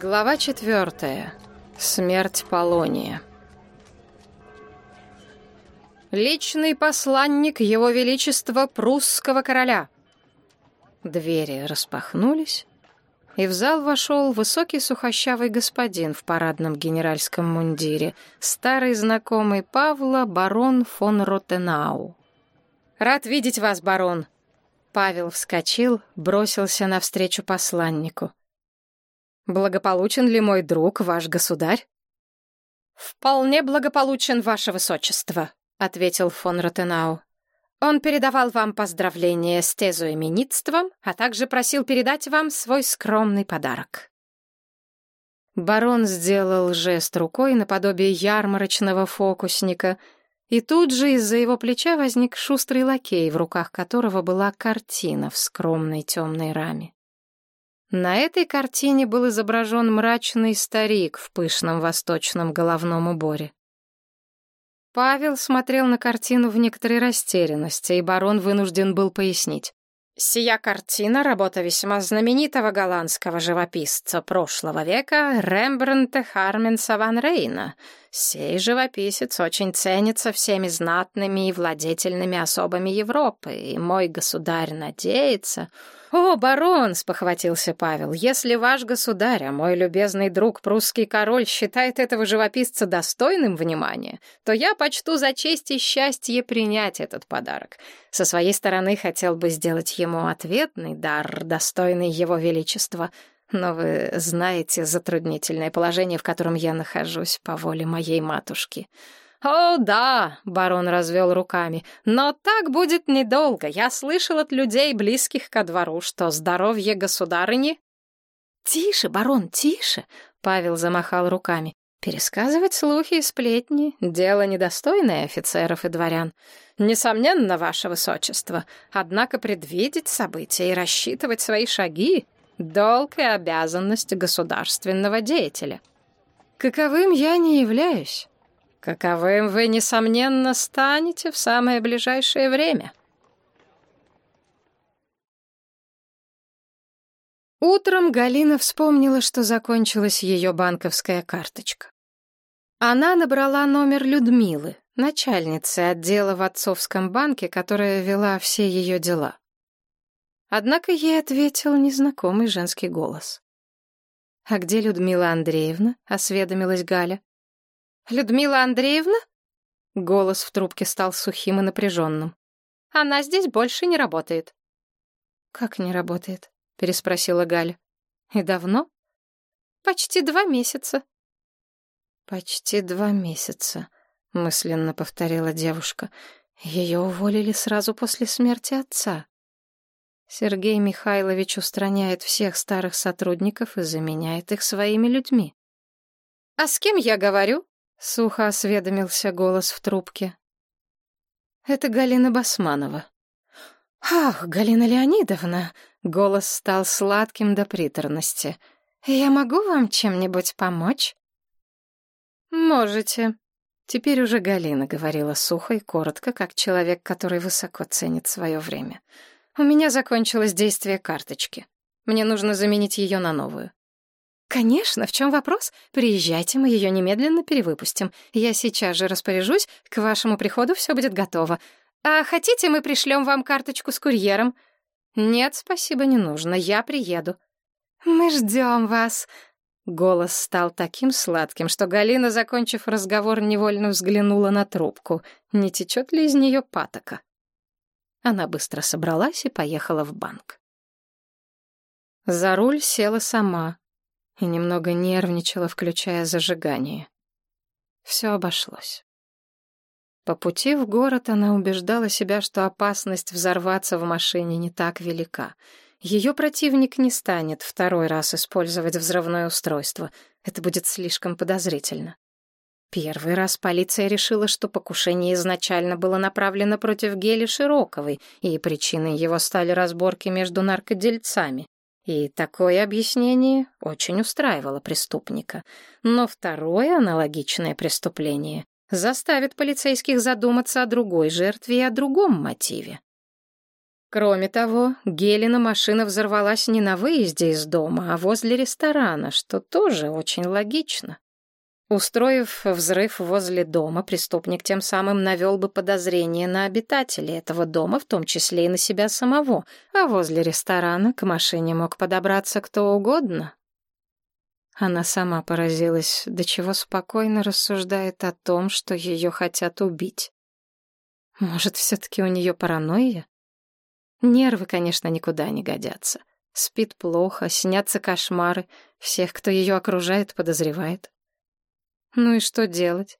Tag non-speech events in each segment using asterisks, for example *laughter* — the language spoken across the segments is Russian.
Глава четвертая. Смерть Полония. Личный посланник Его Величества прусского короля. Двери распахнулись, и в зал вошел высокий сухощавый господин в парадном генеральском мундире, старый знакомый Павла, барон фон Ротенау. «Рад видеть вас, барон!» Павел вскочил, бросился навстречу посланнику. «Благополучен ли мой друг, ваш государь?» «Вполне благополучен, ваше высочество», — ответил фон Ротенау. «Он передавал вам поздравления с тезоименитством, а также просил передать вам свой скромный подарок». Барон сделал жест рукой наподобие ярмарочного фокусника — и тут же из-за его плеча возник шустрый лакей, в руках которого была картина в скромной темной раме. На этой картине был изображен мрачный старик в пышном восточном головном уборе. Павел смотрел на картину в некоторой растерянности, и барон вынужден был пояснить. Сия картина — работа весьма знаменитого голландского живописца прошлого века Рембрандта Харменса ван Рейна. Сей живописец очень ценится всеми знатными и владетельными особами Европы, и мой государь надеется... «О, барон!» — спохватился Павел. «Если ваш государь, а мой любезный друг прусский король, считает этого живописца достойным внимания, то я почту за честь и счастье принять этот подарок. Со своей стороны хотел бы сделать ему ответный дар, достойный его величества. Но вы знаете затруднительное положение, в котором я нахожусь по воле моей матушки». «О, да!» — барон развел руками. «Но так будет недолго. Я слышал от людей, близких ко двору, что здоровье государыни...» «Тише, барон, тише!» — Павел замахал руками. «Пересказывать слухи и сплетни — дело недостойное офицеров и дворян. Несомненно, ваше высочество. Однако предвидеть события и рассчитывать свои шаги — долг и обязанность государственного деятеля. Каковым я не являюсь» каковым вы, несомненно, станете в самое ближайшее время. Утром Галина вспомнила, что закончилась ее банковская карточка. Она набрала номер Людмилы, начальницы отдела в отцовском банке, которая вела все ее дела. Однако ей ответил незнакомый женский голос. «А где Людмила Андреевна?» — осведомилась Галя. «Людмила Андреевна?» Голос в трубке стал сухим и напряженным. «Она здесь больше не работает». «Как не работает?» — переспросила Галя. «И давно?» «Почти два месяца». «Почти два месяца», — мысленно повторила девушка. Ее уволили сразу после смерти отца. Сергей Михайлович устраняет всех старых сотрудников и заменяет их своими людьми. «А с кем я говорю?» Сухо осведомился голос в трубке. «Это Галина Басманова». «Ах, Галина Леонидовна!» — голос стал сладким до приторности. «Я могу вам чем-нибудь помочь?» «Можете». Теперь уже Галина говорила сухо и коротко, как человек, который высоко ценит свое время. «У меня закончилось действие карточки. Мне нужно заменить ее на новую. «Конечно, в чем вопрос? Приезжайте, мы ее немедленно перевыпустим. Я сейчас же распоряжусь, к вашему приходу все будет готово. А хотите, мы пришлем вам карточку с курьером?» «Нет, спасибо, не нужно, я приеду». «Мы ждем вас». Голос стал таким сладким, что Галина, закончив разговор, невольно взглянула на трубку. Не течет ли из нее патока? Она быстро собралась и поехала в банк. За руль села сама и немного нервничала, включая зажигание. Все обошлось. По пути в город она убеждала себя, что опасность взорваться в машине не так велика. Ее противник не станет второй раз использовать взрывное устройство. Это будет слишком подозрительно. Первый раз полиция решила, что покушение изначально было направлено против Гели Широковой, и причиной его стали разборки между наркодельцами. И такое объяснение очень устраивало преступника. Но второе аналогичное преступление заставит полицейских задуматься о другой жертве и о другом мотиве. Кроме того, Гелина машина взорвалась не на выезде из дома, а возле ресторана, что тоже очень логично. Устроив взрыв возле дома, преступник тем самым навел бы подозрение на обитателей этого дома, в том числе и на себя самого, а возле ресторана к машине мог подобраться кто угодно. Она сама поразилась, до чего спокойно рассуждает о том, что ее хотят убить. Может, все-таки у нее паранойя? Нервы, конечно, никуда не годятся. Спит плохо, снятся кошмары. Всех, кто ее окружает, подозревает. Ну и что делать?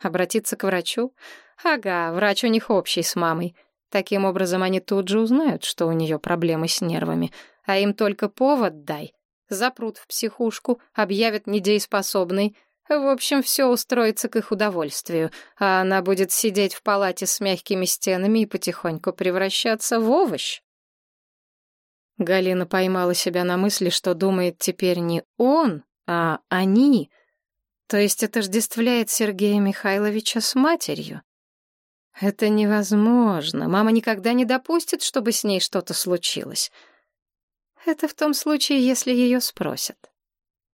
Обратиться к врачу? Ага, врач у них общий с мамой. Таким образом, они тут же узнают, что у нее проблемы с нервами. А им только повод дай. Запрут в психушку, объявят недееспособной — в общем, все устроится к их удовольствию, а она будет сидеть в палате с мягкими стенами и потихоньку превращаться в овощ. Галина поймала себя на мысли, что думает теперь не он, а они. То есть отождествляет Сергея Михайловича с матерью. Это невозможно. Мама никогда не допустит, чтобы с ней что-то случилось. Это в том случае, если ее спросят.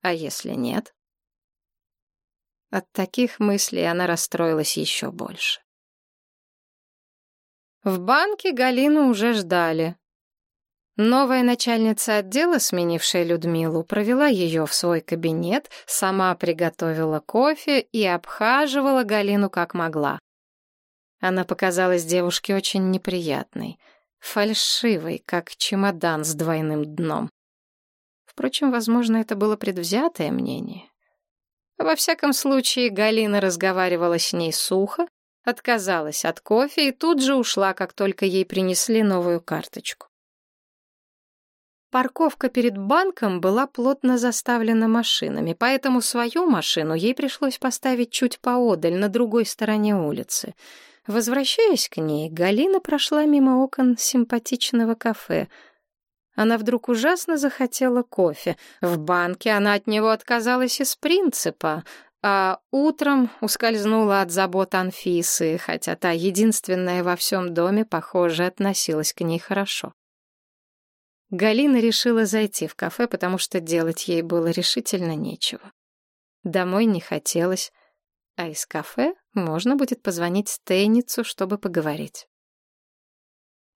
А если нет? От таких мыслей она расстроилась еще больше. В банке Галину уже ждали. Новая начальница отдела, сменившая Людмилу, провела ее в свой кабинет, сама приготовила кофе и обхаживала Галину как могла. Она показалась девушке очень неприятной, фальшивой, как чемодан с двойным дном. Впрочем, возможно, это было предвзятое мнение. Во всяком случае, Галина разговаривала с ней сухо, отказалась от кофе и тут же ушла, как только ей принесли новую карточку. Парковка перед банком была плотно заставлена машинами, поэтому свою машину ей пришлось поставить чуть поодаль, на другой стороне улицы. Возвращаясь к ней, Галина прошла мимо окон симпатичного кафе — она вдруг ужасно захотела кофе. В банке она от него отказалась из принципа, а утром ускользнула от забот Анфисы, хотя та единственная во всем доме, похоже, относилась к ней хорошо. Галина решила зайти в кафе, потому что делать ей было решительно нечего. Домой не хотелось, а из кафе можно будет позвонить Стейницу, чтобы поговорить.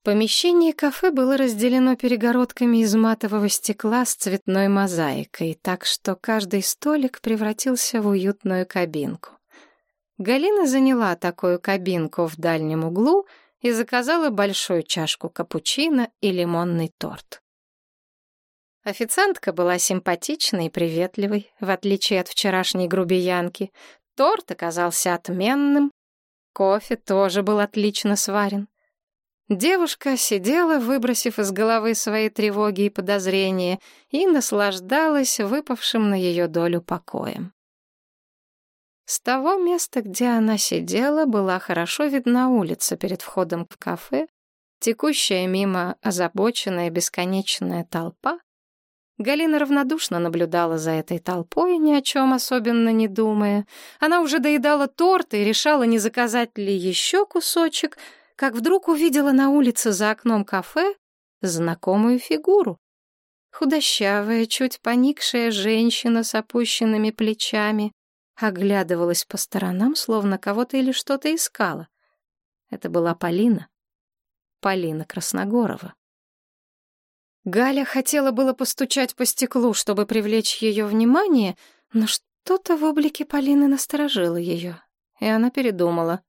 Помещение кафе было разделено перегородками из матового стекла с цветной мозаикой, так что каждый столик превратился в уютную кабинку. Галина заняла такую кабинку в дальнем углу и заказала большую чашку капучино и лимонный торт. Официантка была симпатичной и приветливой, в отличие от вчерашней грубиянки. Торт оказался отменным, кофе тоже был отлично сварен. Девушка сидела, выбросив из головы свои тревоги и подозрения, и наслаждалась выпавшим на ее долю покоем. С того места, где она сидела, была хорошо видна улица перед входом в кафе, текущая мимо озабоченная бесконечная толпа. Галина равнодушно наблюдала за этой толпой, ни о чем особенно не думая. Она уже доедала торт и решала, не заказать ли еще кусочек — как вдруг увидела на улице за окном кафе знакомую фигуру. Худощавая, чуть поникшая женщина с опущенными плечами оглядывалась по сторонам, словно кого-то или что-то искала. Это была Полина. Полина Красногорова. Галя хотела было постучать по стеклу, чтобы привлечь ее внимание, но что-то в облике Полины насторожило ее, и она передумала.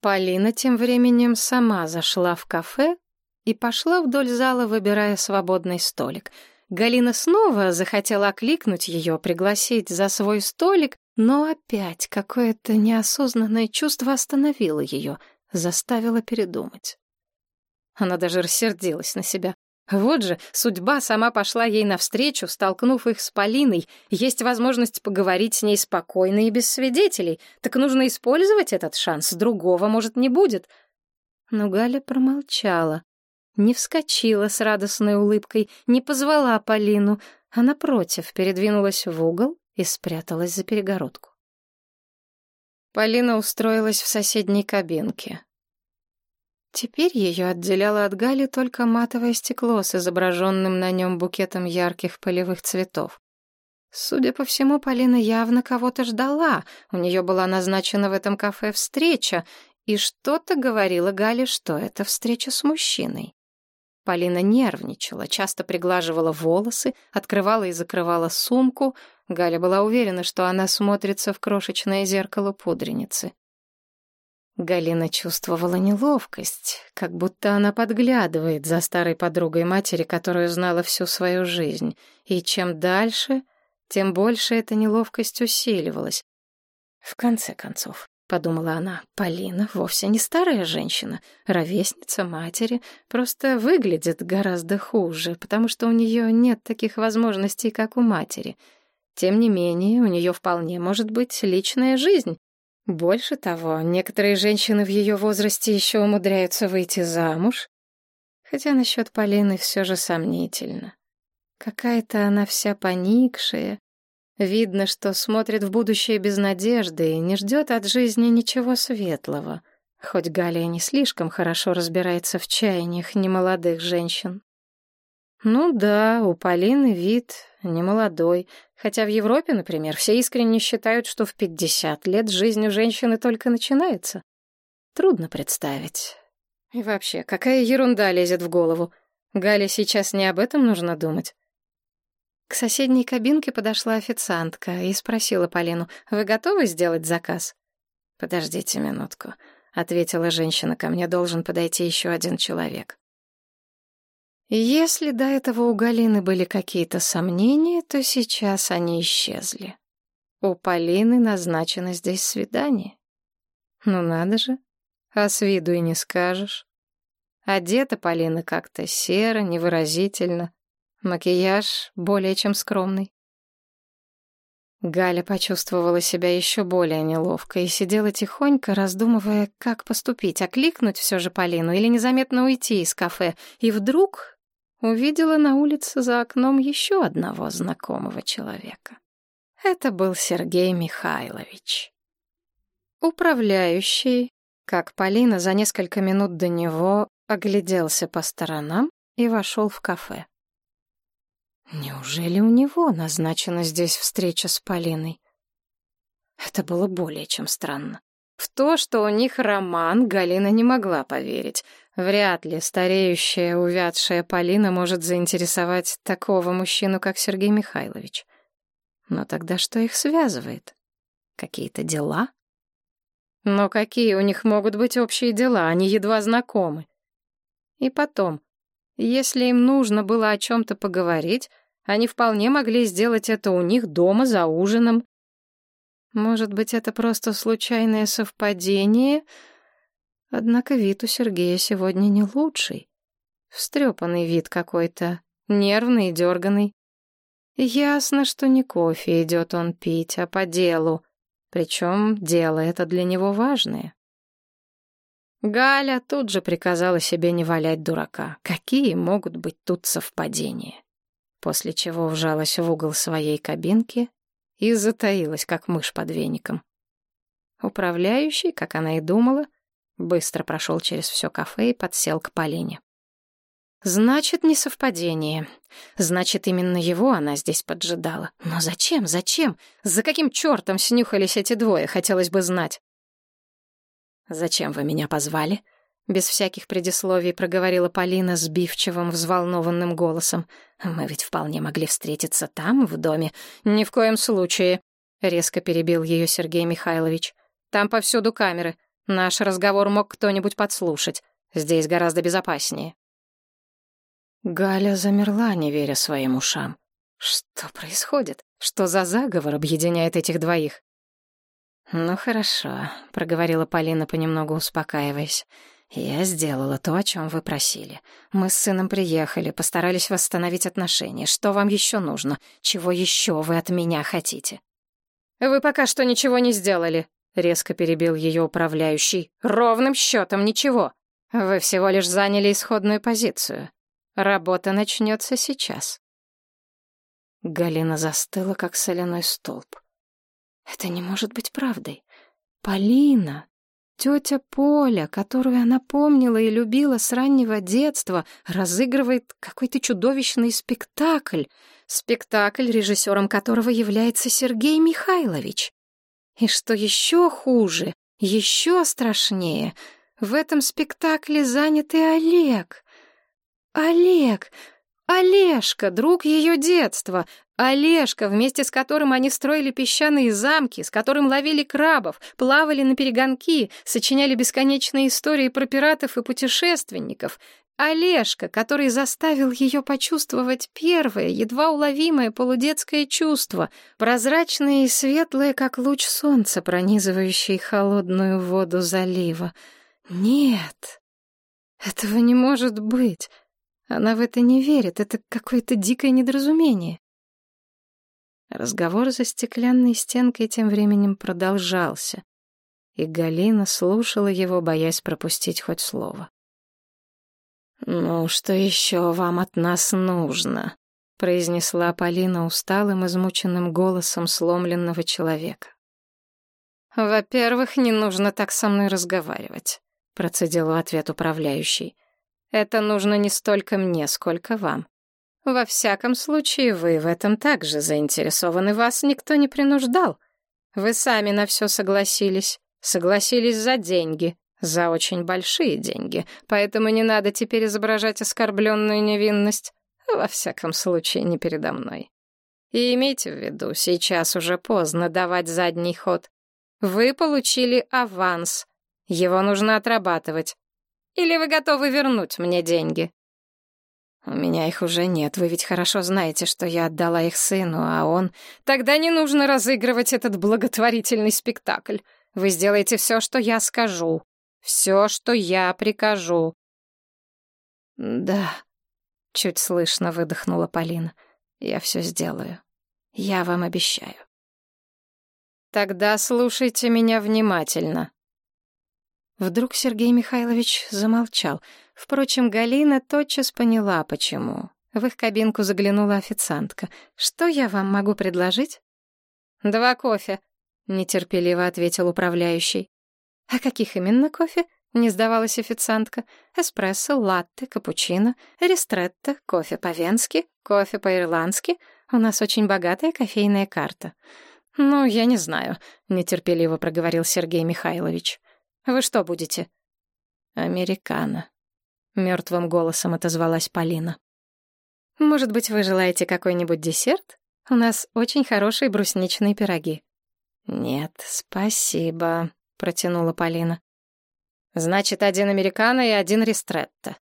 Полина тем временем сама зашла в кафе и пошла вдоль зала, выбирая свободный столик. Галина снова захотела окликнуть ее, пригласить за свой столик, но опять какое-то неосознанное чувство остановило ее, заставило передумать. Она даже рассердилась на себя. Вот же, судьба сама пошла ей навстречу, столкнув их с Полиной. Есть возможность поговорить с ней спокойно и без свидетелей. Так нужно использовать этот шанс, другого, может, не будет. Но Галя промолчала. Не вскочила с радостной улыбкой, не позвала Полину, а, напротив, передвинулась в угол и спряталась за перегородку. Полина устроилась в соседней кабинке. Теперь ее отделяло от Гали только матовое стекло с изображенным на нем букетом ярких полевых цветов. Судя по всему, Полина явно кого-то ждала. У нее была назначена в этом кафе встреча, и что-то говорила Гале, что это встреча с мужчиной. Полина нервничала, часто приглаживала волосы, открывала и закрывала сумку. Галя была уверена, что она смотрится в крошечное зеркало пудреницы. Галина чувствовала неловкость, как будто она подглядывает за старой подругой матери, которую знала всю свою жизнь. И чем дальше, тем больше эта неловкость усиливалась. В конце концов, подумала она, Полина вовсе не старая женщина, ровесница матери, просто выглядит гораздо хуже, потому что у нее нет таких возможностей, как у матери. Тем не менее, у нее вполне может быть личная жизнь, больше того, некоторые женщины в ее возрасте еще умудряются выйти замуж. Хотя насчет Полины все же сомнительно. Какая-то она вся поникшая. Видно, что смотрит в будущее без надежды и не ждет от жизни ничего светлого. Хоть Галия не слишком хорошо разбирается в чаяниях немолодых женщин. Ну да, у Полины вид немолодой, хотя в Европе, например, все искренне считают, что в 50 лет жизнь у женщины только начинается. Трудно представить. И вообще, какая ерунда лезет в голову? Гале сейчас не об этом нужно думать. К соседней кабинке подошла официантка и спросила Полину, «Вы готовы сделать заказ?» «Подождите минутку», — ответила женщина, «ко мне должен подойти еще один человек». Если до этого у Галины были какие-то сомнения, то сейчас они исчезли. У Полины назначено здесь свидание. Ну надо же, а с виду и не скажешь. Одета Полина как-то серо, невыразительно. Макияж более чем скромный. Галя почувствовала себя еще более неловко и сидела тихонько, раздумывая, как поступить, окликнуть все же Полину или незаметно уйти из кафе. И вдруг увидела на улице за окном еще одного знакомого человека. Это был Сергей Михайлович. Управляющий, как Полина за несколько минут до него огляделся по сторонам и вошел в кафе. Неужели у него назначена здесь встреча с Полиной? Это было более чем странно. В то, что у них роман, Галина не могла поверить. Вряд ли стареющая, увядшая Полина может заинтересовать такого мужчину, как Сергей Михайлович. Но тогда что их связывает? Какие-то дела? Но какие у них могут быть общие дела? Они едва знакомы. И потом, если им нужно было о чем-то поговорить, они вполне могли сделать это у них дома за ужином. Может быть, это просто случайное совпадение — Однако вид у Сергея сегодня не лучший. Встрепанный вид какой-то, нервный и дерганый. Ясно, что не кофе идет он пить, а по делу. Причем дело это для него важное. Галя тут же приказала себе не валять дурака. Какие могут быть тут совпадения? После чего вжалась в угол своей кабинки и затаилась, как мышь под веником. Управляющий, как она и думала, — Быстро прошел через все кафе и подсел к Полине. Значит, не совпадение. Значит, именно его она здесь поджидала. Но зачем, зачем? За каким чертом снюхались эти двое, хотелось бы знать. «Зачем вы меня позвали?» Без всяких предисловий проговорила Полина сбивчивым, взволнованным голосом. «Мы ведь вполне могли встретиться там, в доме». «Ни в коем случае», — резко перебил ее Сергей Михайлович. «Там повсюду камеры. Наш разговор мог кто-нибудь подслушать. Здесь гораздо безопаснее. Галя замерла, не веря своим ушам. Что происходит? Что за заговор объединяет этих двоих? «Ну хорошо», — проговорила Полина, понемногу успокаиваясь. «Я сделала то, о чем вы просили. Мы с сыном приехали, постарались восстановить отношения. Что вам еще нужно? Чего еще вы от меня хотите?» «Вы пока что ничего не сделали», — резко перебил ее управляющий. «Ровным счетом ничего. Вы всего лишь заняли исходную позицию. Работа начнется сейчас». Галина застыла, как соляной столб. «Это не может быть правдой. Полина, Тетя Поля, которую она помнила и любила с раннего детства, разыгрывает какой-то чудовищный спектакль. Спектакль, режиссером которого является Сергей Михайлович. И что еще хуже, еще страшнее, в этом спектакле занят и Олег. Олег, Олежка, друг ее детства, Олежка, вместе с которым они строили песчаные замки, с которым ловили крабов, плавали на перегонки, сочиняли бесконечные истории про пиратов и путешественников. Олежка, который заставил ее почувствовать первое, едва уловимое полудетское чувство, прозрачное и светлое, как луч солнца, пронизывающий холодную воду залива. Нет, этого не может быть. Она в это не верит, это какое-то дикое недоразумение. Разговор за стеклянной стенкой тем временем продолжался, и Галина слушала его, боясь пропустить хоть слово. «Ну, что еще вам от нас нужно?» — произнесла Полина усталым, измученным голосом сломленного человека. «Во-первых, не нужно так со мной разговаривать», — процедил в ответ управляющий. «Это нужно не столько мне, сколько вам. Во всяком случае, вы в этом также заинтересованы. Вас никто не принуждал. Вы сами на все согласились. Согласились за деньги. За очень большие деньги. Поэтому не надо теперь изображать оскорбленную невинность. Во всяком случае, не передо мной. И имейте в виду, сейчас уже поздно давать задний ход. Вы получили аванс. Его нужно отрабатывать. Или вы готовы вернуть мне деньги? «У меня их уже нет, вы ведь хорошо знаете, что я отдала их сыну, а он...» «Тогда не нужно разыгрывать этот благотворительный спектакль. Вы сделаете все, что я скажу. Все, что я прикажу». «Да», — чуть слышно выдохнула Полина. «Я все сделаю. Я вам обещаю». «Тогда слушайте меня внимательно». Вдруг Сергей Михайлович замолчал — Впрочем, Галина тотчас поняла, почему. В их кабинку заглянула официантка. «Что я вам могу предложить?» «Два кофе», — нетерпеливо ответил управляющий. «А каких именно кофе?» — не сдавалась официантка. «Эспрессо, латте, капучино, ристретто, кофе по-венски, кофе по-ирландски. У нас очень богатая кофейная карта». «Ну, я не знаю», — нетерпеливо проговорил Сергей Михайлович. «Вы что будете?» «Американо», — мертвым голосом отозвалась Полина. «Может быть, вы желаете какой-нибудь десерт? У нас очень хорошие брусничные пироги». «Нет, спасибо», — протянула Полина. «Значит, один американо и один ристретто».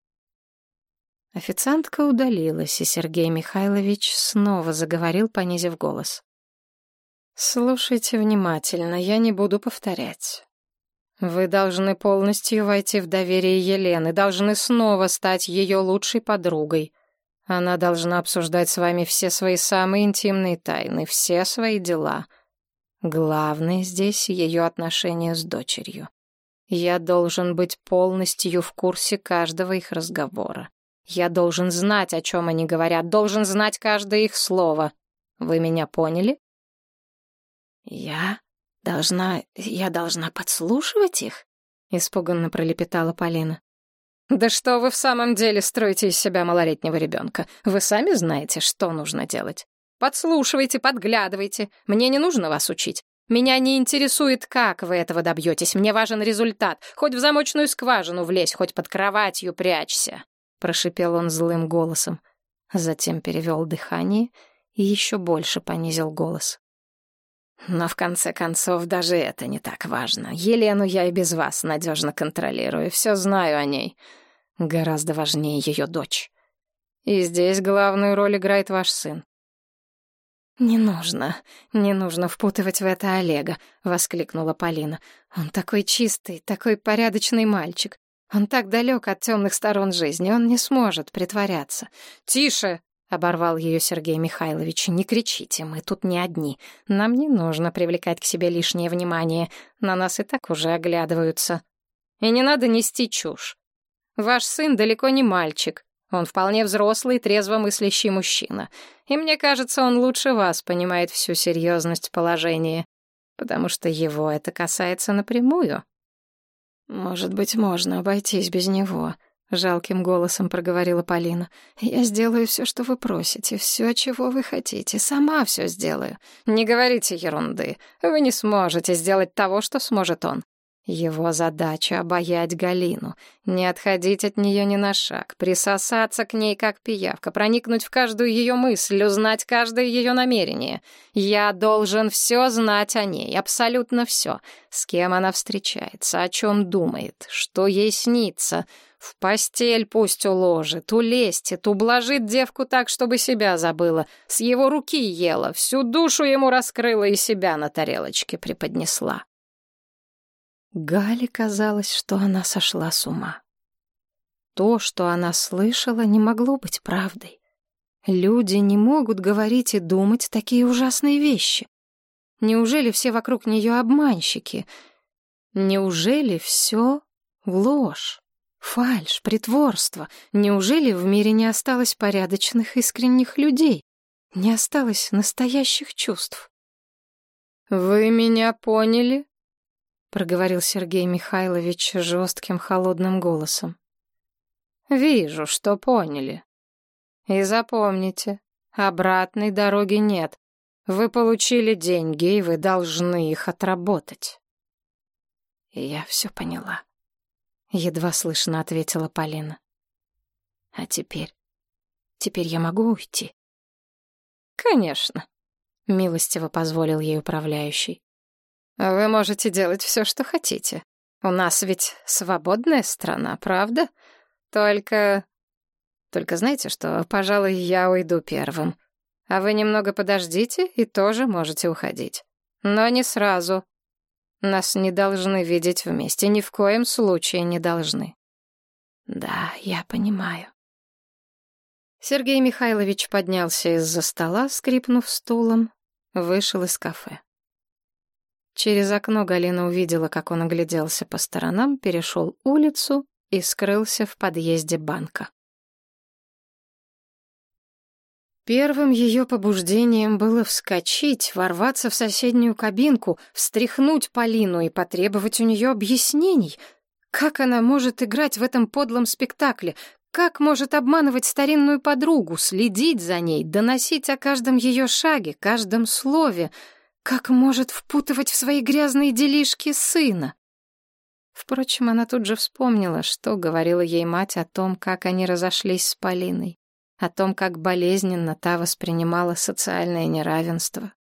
Официантка удалилась, и Сергей Михайлович снова заговорил, понизив голос. «Слушайте внимательно, я не буду повторять. Вы должны полностью войти в доверие Елены, должны снова стать ее лучшей подругой. Она должна обсуждать с вами все свои самые интимные тайны, все свои дела. Главное здесь ее отношения с дочерью. Я должен быть полностью в курсе каждого их разговора. Я должен знать, о чем они говорят, должен знать каждое их слово. Вы меня поняли? Я «Должна... я должна подслушивать их?» — испуганно пролепетала Полина. «Да что вы в самом деле строите из себя малолетнего ребенка? Вы сами знаете, что нужно делать. Подслушивайте, подглядывайте. Мне не нужно вас учить. Меня не интересует, как вы этого добьетесь. Мне важен результат. Хоть в замочную скважину влезь, хоть под кроватью прячься», — прошипел он злым голосом. Затем перевел дыхание и еще больше понизил голос. Но в конце концов даже это не так важно. Елену я и без вас надежно контролирую, все знаю о ней. Гораздо важнее ее дочь. И здесь главную роль играет ваш сын. «Не нужно, не нужно впутывать в это Олега», — воскликнула Полина. «Он такой чистый, такой порядочный мальчик. Он так далек от темных сторон жизни, он не сможет притворяться». «Тише!» Оборвал ее Сергей Михайлович. «Не кричите, мы тут не одни. Нам не нужно привлекать к себе лишнее внимание. На нас и так уже оглядываются. И не надо нести чушь. Ваш сын далеко не мальчик. Он вполне взрослый, трезво мыслящий мужчина. И мне кажется, он лучше вас понимает всю серьезность положения, потому что его это касается напрямую. «Может быть, можно обойтись без него», — жалким голосом проговорила Полина. «Я сделаю все, что вы просите, все, чего вы хотите. Сама все сделаю. Не говорите ерунды. Вы не сможете сделать того, что сможет он. Его задача — обаять Галину, не отходить от нее ни на шаг, присосаться к ней как пиявка, проникнуть в каждую ее мысль, узнать каждое ее намерение. Я должен все знать о ней, абсолютно все. С кем она встречается, о чем думает, что ей снится. В постель пусть уложит, улестит, ублажит девку так, чтобы себя забыла, с его руки ела, всю душу ему раскрыла и себя на тарелочке преподнесла. Гале казалось, что она сошла с ума. То, что она слышала, не могло быть правдой. Люди не могут говорить и думать такие ужасные вещи. Неужели все вокруг нее обманщики? Неужели все ложь, фальшь, притворство? Неужели в мире не осталось порядочных, искренних людей? Не осталось настоящих чувств? «Вы меня поняли?» — проговорил Сергей Михайлович жестким холодным голосом. «Вижу, что поняли. И запомните, обратной дороги нет. Вы получили деньги, и вы должны их отработать». «Я все поняла», — едва слышно ответила Полина. «А теперь? Теперь я могу уйти?» «Конечно», — милостиво позволил ей управляющий. Вы можете делать все, что хотите. У нас ведь свободная страна, правда? Только... Только знаете что, пожалуй, я уйду первым. А вы немного подождите и тоже можете уходить. Но не сразу. Нас не должны видеть вместе, ни в коем случае не должны. Да, я понимаю. Сергей Михайлович поднялся из-за стола, скрипнув стулом, вышел из кафе. Через окно Галина увидела, как он огляделся по сторонам, перешел улицу и скрылся в подъезде банка. Первым ее побуждением было вскочить, ворваться в соседнюю кабинку, встряхнуть Полину и потребовать у нее объяснений. Как она может играть в этом подлом спектакле? Как может обманывать старинную подругу, следить за ней, доносить о каждом ее шаге, каждом слове — как может впутывать в свои грязные делишки сына? Впрочем, она тут же вспомнила, что говорила ей мать о том, как они разошлись с Полиной, о том, как болезненно та воспринимала социальное неравенство.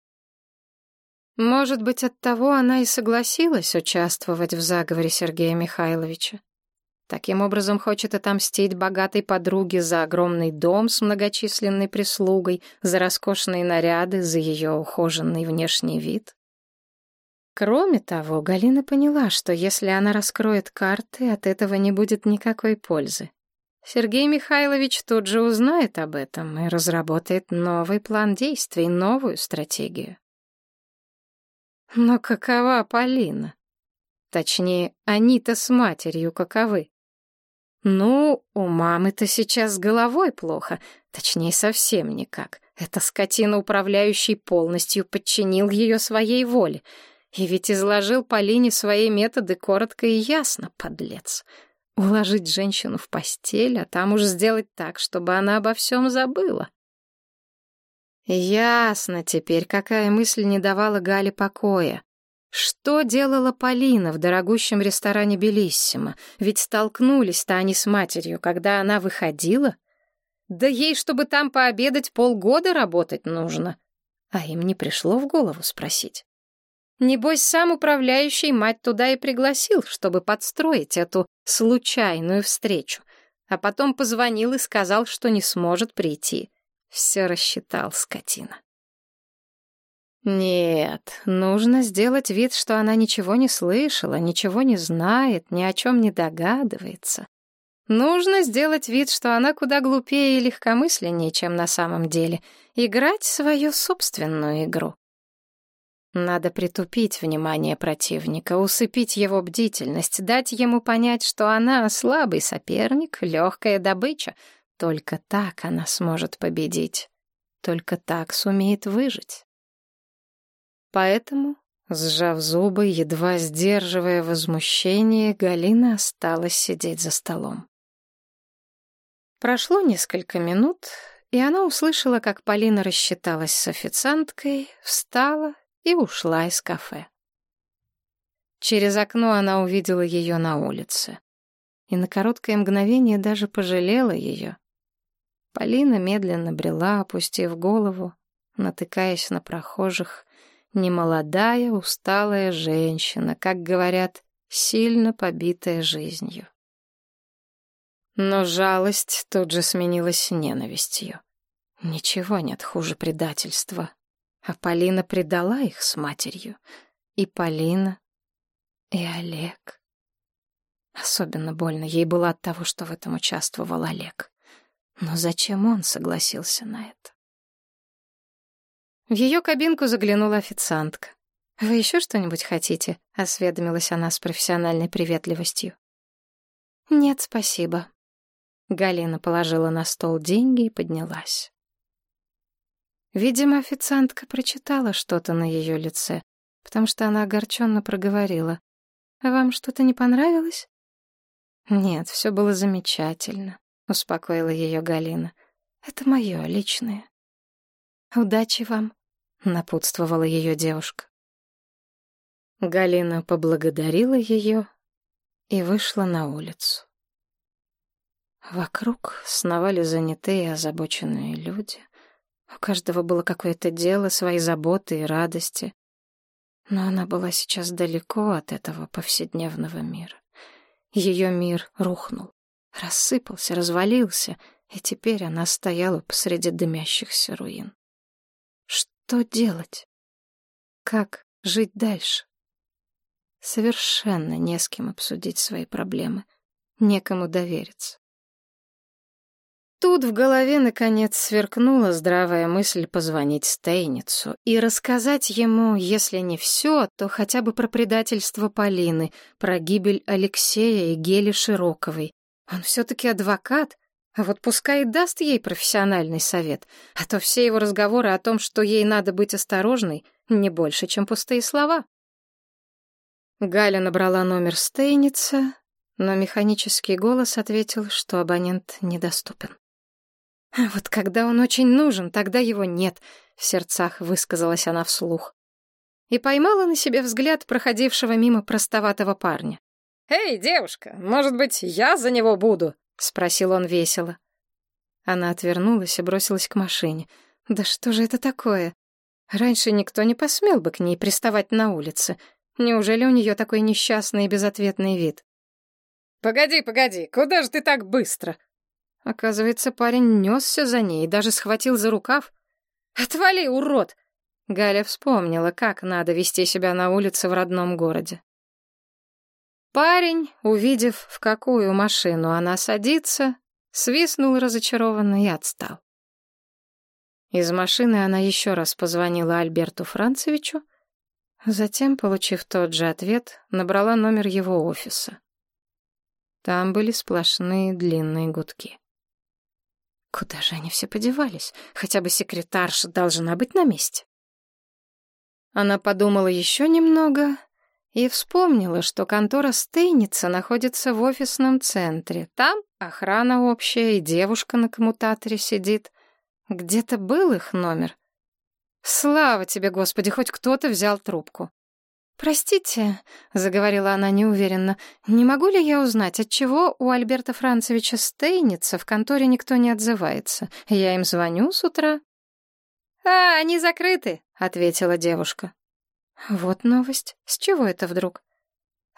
Может быть, оттого она и согласилась участвовать в заговоре Сергея Михайловича. Таким образом, хочет отомстить богатой подруге за огромный дом с многочисленной прислугой, за роскошные наряды, за ее ухоженный внешний вид. Кроме того, Галина поняла, что если она раскроет карты, от этого не будет никакой пользы. Сергей Михайлович тут же узнает об этом и разработает новый план действий, новую стратегию. Но какова Полина? Точнее, они-то с матерью каковы? Ну, у мамы-то сейчас с головой плохо, точнее, совсем никак. Эта скотина управляющий полностью подчинил ее своей воле. И ведь изложил Полине свои методы коротко и ясно, подлец. Уложить женщину в постель, а там уж сделать так, чтобы она обо всем забыла. Ясно теперь, какая мысль не давала Гале покоя. Что делала Полина в дорогущем ресторане Белиссимо? Ведь столкнулись-то они с матерью, когда она выходила. Да ей, чтобы там пообедать, полгода работать нужно. А им не пришло в голову спросить. Небось, сам управляющий мать туда и пригласил, чтобы подстроить эту случайную встречу. А потом позвонил и сказал, что не сможет прийти. Все рассчитал, скотина. Нет, нужно сделать вид, что она ничего не слышала, ничего не знает, ни о чем не догадывается. Нужно сделать вид, что она куда глупее и легкомысленнее, чем на самом деле, играть свою собственную игру. Надо притупить внимание противника, усыпить его бдительность, дать ему понять, что она слабый соперник, легкая добыча. Только так она сможет победить. Только так сумеет выжить. Поэтому Сжав зубы, едва сдерживая возмущение, Галина осталась сидеть за столом. Прошло несколько минут, и она услышала, как Полина рассчиталась с официанткой, встала и ушла из кафе. Через окно она увидела ее на улице и на короткое мгновение даже пожалела ее. Полина медленно брела, опустив голову, натыкаясь на прохожих, немолодая, усталая женщина, как говорят, сильно побитая жизнью. Но жалость тут же сменилась ненавистью. Ничего нет хуже предательства. А Полина предала их с матерью. И Полина, и Олег. Особенно больно ей было от того, что в этом участвовал Олег. Но зачем он согласился на это? В ее кабинку заглянула официантка. «Вы еще что-нибудь хотите?» — осведомилась она с профессиональной приветливостью. «Нет, спасибо». Галина положила на стол деньги и поднялась. Видимо, официантка прочитала что-то на ее лице, потому что она огорченно проговорила. «Вам что-то не понравилось?» «Нет, все было замечательно», — успокоила ее Галина. «Это мое личное». «Удачи вам», — напутствовала ее девушка. Галина поблагодарила ее и вышла на улицу. Вокруг сновали занятые озабоченные люди. У каждого было какое-то дело, свои заботы и радости. Но она была сейчас далеко от этого повседневного мира. Ее мир рухнул, рассыпался, развалился, и теперь она стояла посреди дымящихся руин. Что делать? Как жить дальше? Совершенно не с кем обсудить свои проблемы, некому довериться. Тут в голове, наконец, сверкнула здравая мысль позвонить Стейницу и рассказать ему, если не все, то хотя бы про предательство Полины, про гибель Алексея и Гели Широковой. Он все-таки адвокат, а вот пускай и даст ей профессиональный совет, а то все его разговоры о том, что ей надо быть осторожной, не больше, чем пустые слова. Галя набрала номер Стейница, но механический голос ответил, что абонент недоступен. «А вот когда он очень нужен, тогда его нет», — в сердцах высказалась она вслух. И поймала на себе взгляд проходившего мимо простоватого парня. «Эй, девушка, может быть, я за него буду?» — спросил он весело. Она отвернулась и бросилась к машине. «Да что же это такое? Раньше никто не посмел бы к ней приставать на улице. Неужели у нее такой несчастный и безответный вид?» «Погоди, погоди, куда же ты так быстро?» Оказывается, парень несся за ней даже схватил за рукав. «Отвали, урод!» Галя вспомнила, как надо вести себя на улице в родном городе. Парень, увидев, в какую машину она садится, свистнул разочарованно и отстал. Из машины она еще раз позвонила Альберту Францевичу, затем, получив тот же ответ, набрала номер его офиса. Там были сплошные длинные гудки. Куда же они все подевались? Хотя бы секретарша должна быть на месте. Она подумала еще немного и вспомнила, что контора Стейница находится в офисном центре. Там охрана общая, и девушка на коммутаторе сидит. Где-то был их номер. Слава тебе, Господи, хоть кто-то взял трубку. «Простите», — заговорила она неуверенно, — «не могу ли я узнать, от чего у Альберта Францевича Стейница в конторе никто не отзывается? Я им звоню с утра». «А, они закрыты», — ответила девушка. «Вот новость. С чего это вдруг?»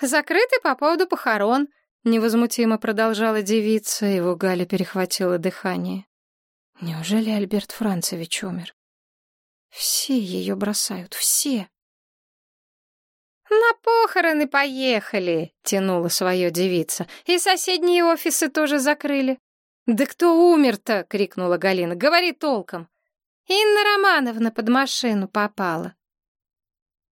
«Закрыты по поводу похорон», — невозмутимо продолжала девица, его Галя перехватила дыхание. «Неужели Альберт Францевич умер?» «Все ее бросают, все!» «На похороны поехали!» — тянула свое девица. «И соседние офисы тоже закрыли». «Да кто умер-то?» — крикнула Галина. «Говори толком!» «Инна Романовна под машину попала».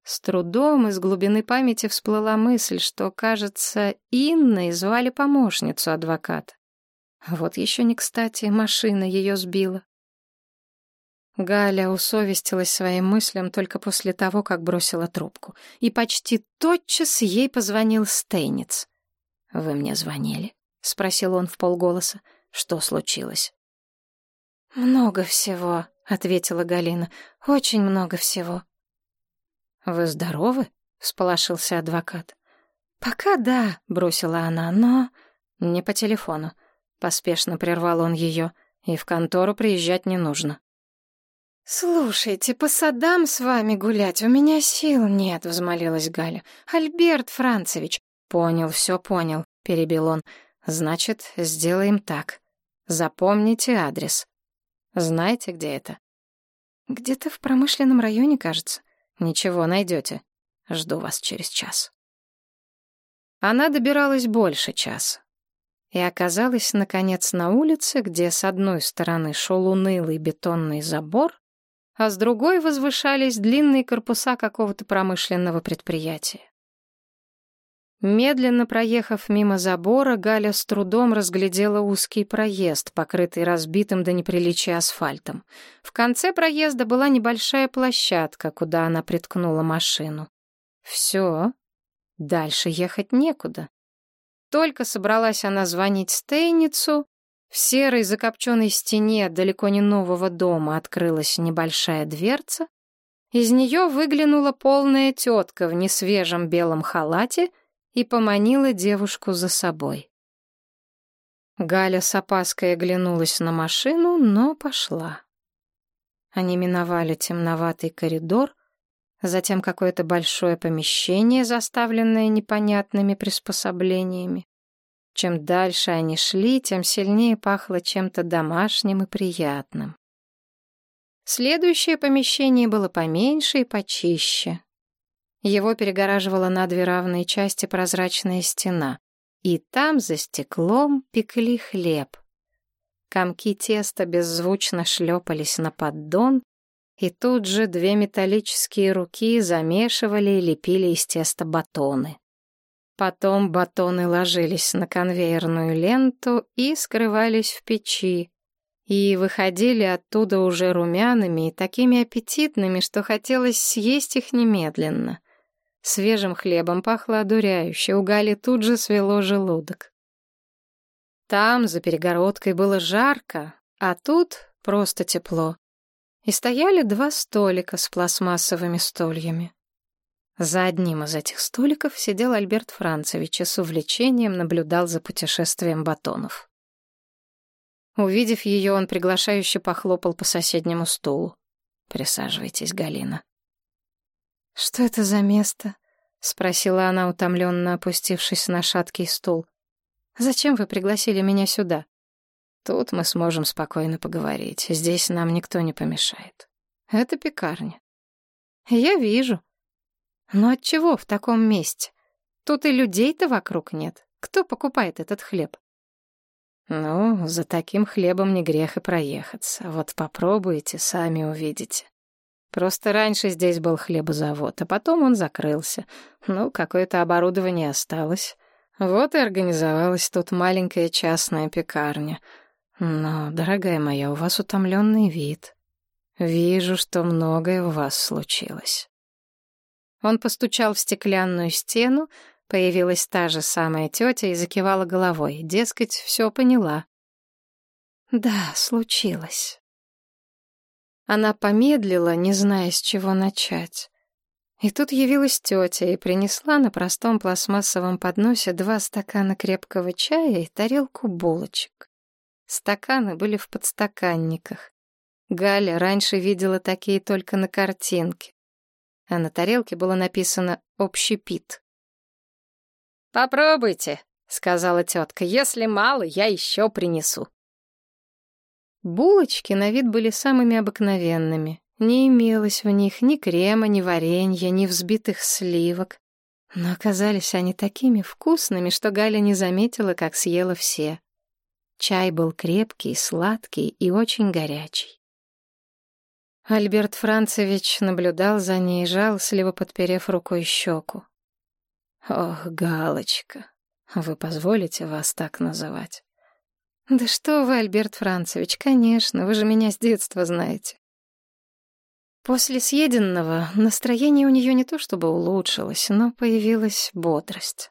С трудом из глубины памяти всплыла мысль, что, кажется, Инной звали помощницу адвоката. Вот еще не кстати машина ее сбила. Галя усовестилась своим мыслям только после того, как бросила трубку. И почти тотчас ей позвонил Стейниц. «Вы мне звонили?» — спросил он в полголоса. «Что случилось?» «Много всего», — ответила Галина. «Очень много всего». «Вы здоровы?» — всполошился адвокат. «Пока да», — бросила она, — «но...» «Не по телефону». Поспешно прервал он ее. «И в контору приезжать не нужно». «Слушайте, по садам с вами гулять у меня сил нет», — взмолилась Галя. «Альберт Францевич». «Понял, все понял», — перебил он. «Значит, сделаем так. Запомните адрес. Знаете, где это?» «Где-то в промышленном районе, кажется». «Ничего, найдете. Жду вас через час». Она добиралась больше часа и оказалась, наконец, на улице, где с одной стороны шел унылый бетонный забор, а с другой возвышались длинные корпуса какого-то промышленного предприятия. Медленно проехав мимо забора, Галя с трудом разглядела узкий проезд, покрытый разбитым до неприличия асфальтом. В конце проезда была небольшая площадка, куда она приткнула машину. Все, дальше ехать некуда. Только собралась она звонить Стейницу, в серой закопченной стене далеко не нового дома открылась небольшая дверца. Из нее выглянула полная тетка в несвежем белом халате и поманила девушку за собой. Галя с опаской оглянулась на машину, но пошла. Они миновали темноватый коридор, затем какое-то большое помещение, заставленное непонятными приспособлениями. Чем дальше они шли, тем сильнее пахло чем-то домашним и приятным. Следующее помещение было поменьше и почище. Его перегораживала на две равные части прозрачная стена, и там за стеклом пекли хлеб. Комки теста беззвучно шлепались на поддон, и тут же две металлические руки замешивали и лепили из теста батоны. Потом батоны ложились на конвейерную ленту и скрывались в печи, и выходили оттуда уже румяными и такими аппетитными, что хотелось съесть их немедленно. Свежим хлебом пахло одуряюще, у Гали тут же свело желудок. Там, за перегородкой, было жарко, а тут просто тепло. И стояли два столика с пластмассовыми стульями. За одним из этих столиков сидел Альберт Францевич и с увлечением наблюдал за путешествием батонов. Увидев ее, он приглашающе похлопал по соседнему стулу. «Присаживайтесь, Галина». «Что это за место?» — спросила она, утомленно опустившись на шаткий стул. «Зачем вы пригласили меня сюда?» «Тут мы сможем спокойно поговорить. Здесь нам никто не помешает. Это пекарня». «Я вижу», но от чего в таком месте? Тут и людей-то вокруг нет. Кто покупает этот хлеб? Ну, за таким хлебом не грех и проехаться. Вот попробуйте, сами увидите. Просто раньше здесь был хлебозавод, а потом он закрылся. Ну, какое-то оборудование осталось. Вот и организовалась тут маленькая частная пекарня. Но, дорогая моя, у вас утомленный вид. Вижу, что многое у вас случилось. Он постучал в стеклянную стену, появилась та же самая тетя и закивала головой. Дескать, все поняла. Да, случилось. Она помедлила, не зная, с чего начать. И тут явилась тетя и принесла на простом пластмассовом подносе два стакана крепкого чая и тарелку булочек. Стаканы были в подстаканниках. Галя раньше видела такие только на картинке а на тарелке было написано «Общепит». «Попробуйте», — сказала тетка. «Если мало, я еще принесу». Булочки на вид были самыми обыкновенными. Не имелось в них ни крема, ни варенья, ни взбитых сливок. Но оказались они такими вкусными, что Галя не заметила, как съела все. Чай был крепкий, сладкий и очень горячий. Альберт Францевич наблюдал за ней, жалостливо подперев рукой щеку. «Ох, Галочка, вы позволите вас так называть?» «Да что вы, Альберт Францевич, конечно, вы же меня с детства знаете. После съеденного настроение у нее не то чтобы улучшилось, но появилась бодрость.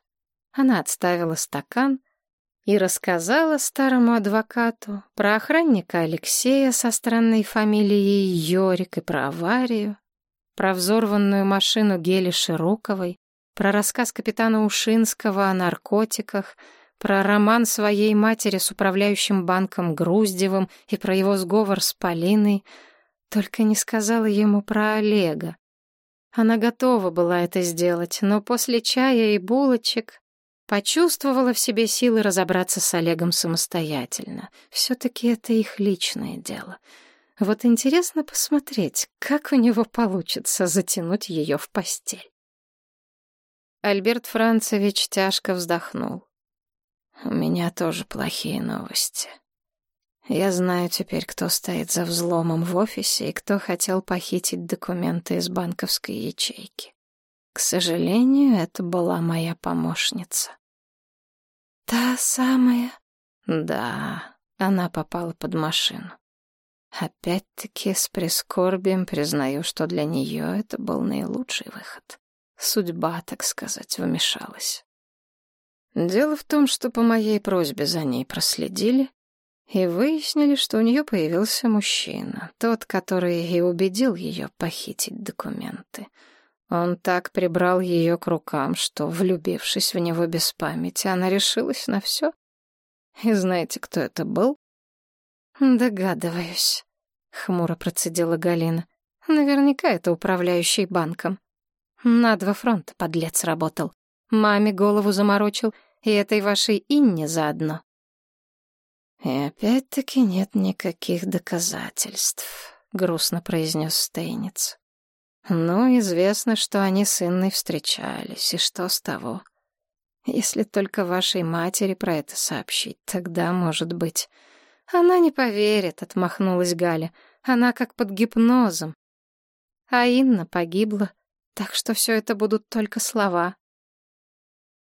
Она отставила стакан и рассказала старому адвокату про охранника Алексея со странной фамилией Йорик и про аварию, про взорванную машину Гели Широковой, про рассказ капитана Ушинского о наркотиках, про роман своей матери с управляющим банком Груздевым и про его сговор с Полиной, только не сказала ему про Олега. Она готова была это сделать, но после чая и булочек почувствовала в себе силы разобраться с Олегом самостоятельно. Все-таки это их личное дело — вот интересно посмотреть, как у него получится затянуть ее в постель. Альберт Францевич тяжко вздохнул. «У меня тоже плохие новости. Я знаю теперь, кто стоит за взломом в офисе и кто хотел похитить документы из банковской ячейки. К сожалению, это была моя помощница». «Та самая?» «Да, она попала под машину. Опять-таки с прискорбием признаю, что для нее это был наилучший выход. Судьба, так сказать, вмешалась. Дело в том, что по моей просьбе за ней проследили и выяснили, что у нее появился мужчина, тот, который и убедил ее похитить документы. Он так прибрал ее к рукам, что, влюбившись в него без памяти, она решилась на все. И знаете, кто это был? «Догадываюсь», — хмуро процедила Галина. «Наверняка это управляющий банком. На два фронта подлец работал. Маме голову заморочил, и этой вашей Инне заодно». «И опять-таки нет никаких доказательств», — грустно произнес Стейниц. «Ну, известно, что они с Инной встречались, и что с того? Если только вашей матери про это сообщить, тогда, может быть...» «Она не поверит», — отмахнулась Галя. «Она как под гипнозом. А Инна погибла, так что все это будут только слова».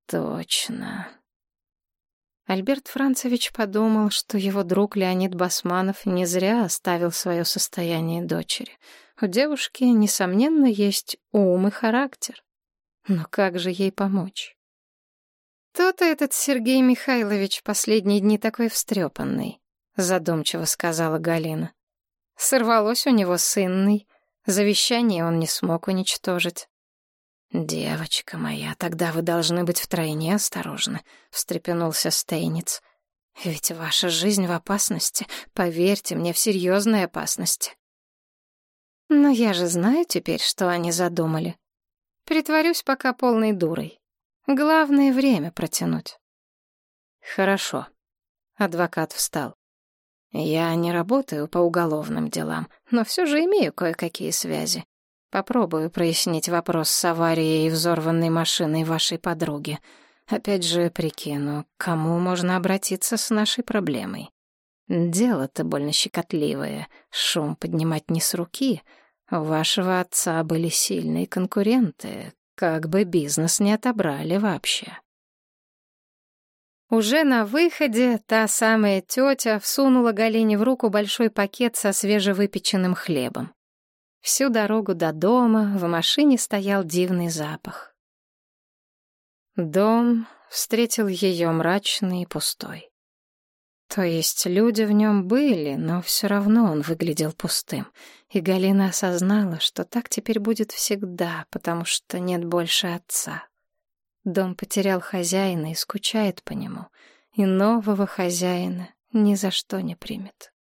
«Точно». Альберт Францевич подумал, что его друг Леонид Басманов не зря оставил свое состояние дочери. У девушки, несомненно, есть ум и характер. Но как же ей помочь? То-то этот Сергей Михайлович последние дни такой встрепанный. — задумчиво сказала Галина. Сорвалось у него с Инной. Завещание он не смог уничтожить. «Девочка моя, тогда вы должны быть втройне осторожны», — встрепенулся Стейниц. «Ведь ваша жизнь в опасности. Поверьте мне, в серьезной опасности». «Но я же знаю теперь, что они задумали. Притворюсь пока полной дурой. Главное — время протянуть». «Хорошо». Адвокат встал. Я не работаю по уголовным делам, но все же имею кое-какие связи. Попробую прояснить вопрос с аварией и взорванной машиной вашей подруги. Опять же, прикину, кому можно обратиться с нашей проблемой. Дело-то больно щекотливое, шум поднимать не с руки. У вашего отца были сильные конкуренты, как бы бизнес не отобрали вообще. Уже на выходе та самая тетя всунула Галине в руку большой пакет со свежевыпеченным хлебом. Всю дорогу до дома в машине стоял дивный запах. Дом встретил ее мрачный и пустой. То есть люди в нем были, но все равно он выглядел пустым. И Галина осознала, что так теперь будет всегда, потому что нет больше отца. Дом потерял хозяина и скучает по нему, и нового хозяина ни за что не примет.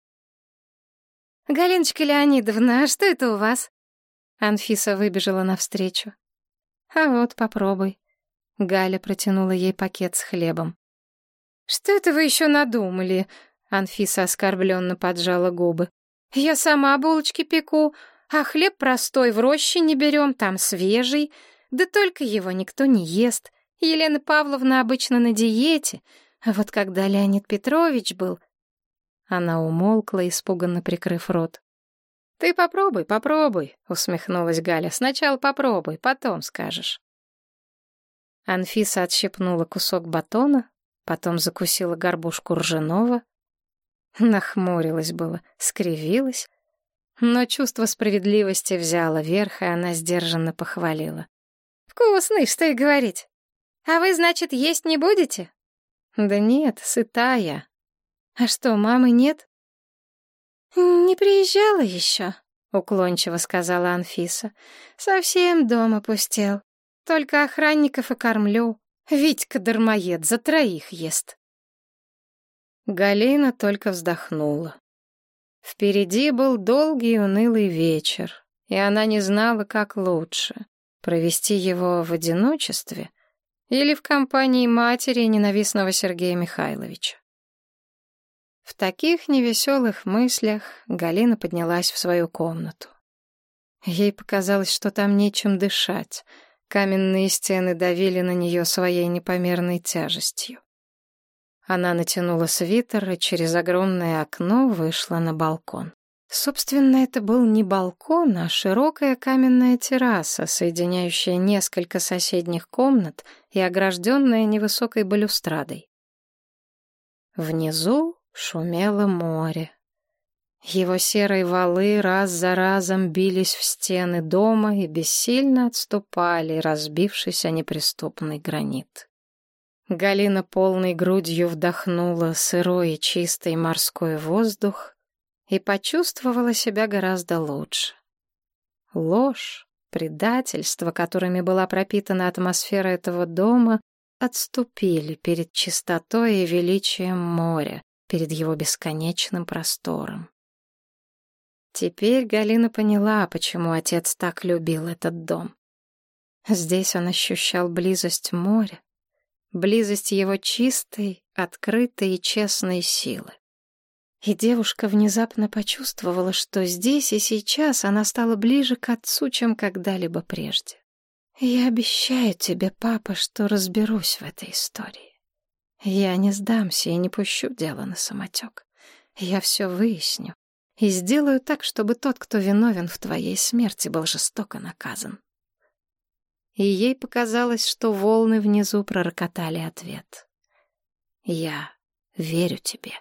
«Галиночка Леонидовна, а что это у вас?» Анфиса выбежала навстречу. «А вот, попробуй». Галя протянула ей пакет с хлебом. «Что это вы еще надумали?» Анфиса оскорбленно поджала губы. «Я сама булочки пеку, а хлеб простой в роще не берем, там свежий. Да только его никто не ест. Елена Павловна обычно на диете, а вот когда Леонид Петрович был... Она умолкла, испуганно прикрыв рот. «Ты попробуй, попробуй», — усмехнулась Галя. «Сначала попробуй, потом скажешь». Анфиса отщепнула кусок батона, потом закусила горбушку ржаного, нахмурилась было, скривилась, Но чувство справедливости взяло верх, и она сдержанно похвалила. «Вкусный, что и говорить. А вы, значит, есть не будете?» «Да нет, сытая. А что, мамы нет?» «Не приезжала еще», — уклончиво сказала Анфиса. «Совсем дом опустел. Только охранников и кормлю. Витька-дармоед за троих ест». Галина только вздохнула. Впереди был долгий унылый вечер, и она не знала, как лучше — провести его в одиночестве или в компании матери ненавистного Сергея Михайловича. В таких невеселых мыслях Галина поднялась в свою комнату. Ей показалось, что там нечем дышать. Каменные стены давили на нее своей непомерной тяжестью. Она натянула свитер и через огромное окно вышла на балкон. Собственно, это был не балкон, а широкая каменная терраса, соединяющая несколько соседних комнат и огражденная невысокой балюстрадой. Внизу Шумело море. Его серые валы раз за разом бились в стены дома и бессильно отступали, разбившись о неприступный гранит. Галина полной грудью вдохнула сырой и чистый морской воздух и почувствовала себя гораздо лучше. Ложь, предательство, которыми была пропитана атмосфера этого дома, отступили перед чистотой и величием моря, перед его бесконечным простором. Теперь Галина поняла, почему отец так любил этот дом. Здесь он ощущал близость моря, близость его чистой, открытой и честной силы. И девушка внезапно почувствовала, что здесь и сейчас она стала ближе к отцу, чем когда-либо прежде. «Я обещаю тебе, папа, что разберусь в этой истории. Я не сдамся и не пущу дело на самотек. Я все выясню и сделаю так, чтобы тот, кто виновен в твоей смерти, был жестоко наказан. И ей показалось, что волны внизу пророкотали ответ. «Я верю тебе».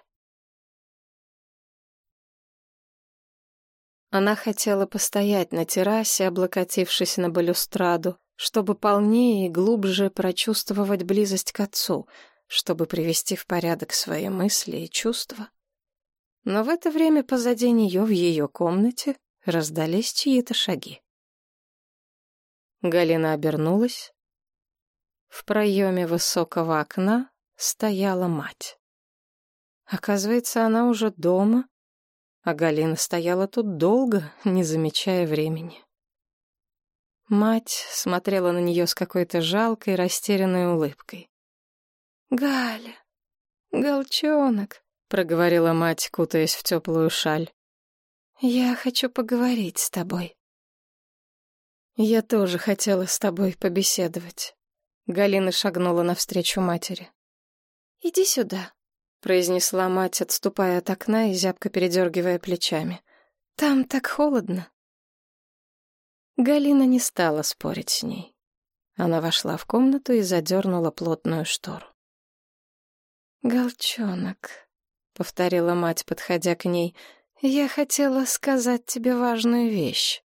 Она хотела постоять на террасе, облокотившись на балюстраду, чтобы полнее и глубже прочувствовать близость к отцу — чтобы привести в порядок свои мысли и чувства. Но в это время позади нее в ее комнате раздались чьи-то шаги. Галина обернулась. В проеме высокого окна стояла мать. Оказывается, она уже дома, а Галина стояла тут долго, не замечая времени. Мать смотрела на нее с какой-то жалкой, растерянной улыбкой. «Галя, голчонок», — проговорила мать, кутаясь в теплую шаль. «Я хочу поговорить с тобой». «Я тоже хотела с тобой побеседовать». Галина шагнула навстречу матери. «Иди сюда», — произнесла мать, отступая от окна и зябко передергивая плечами. «Там так холодно». Галина не стала спорить с ней. Она вошла в комнату и задернула плотную штору. «Голчонок», — повторила мать, подходя к ней, — «я хотела сказать тебе важную вещь».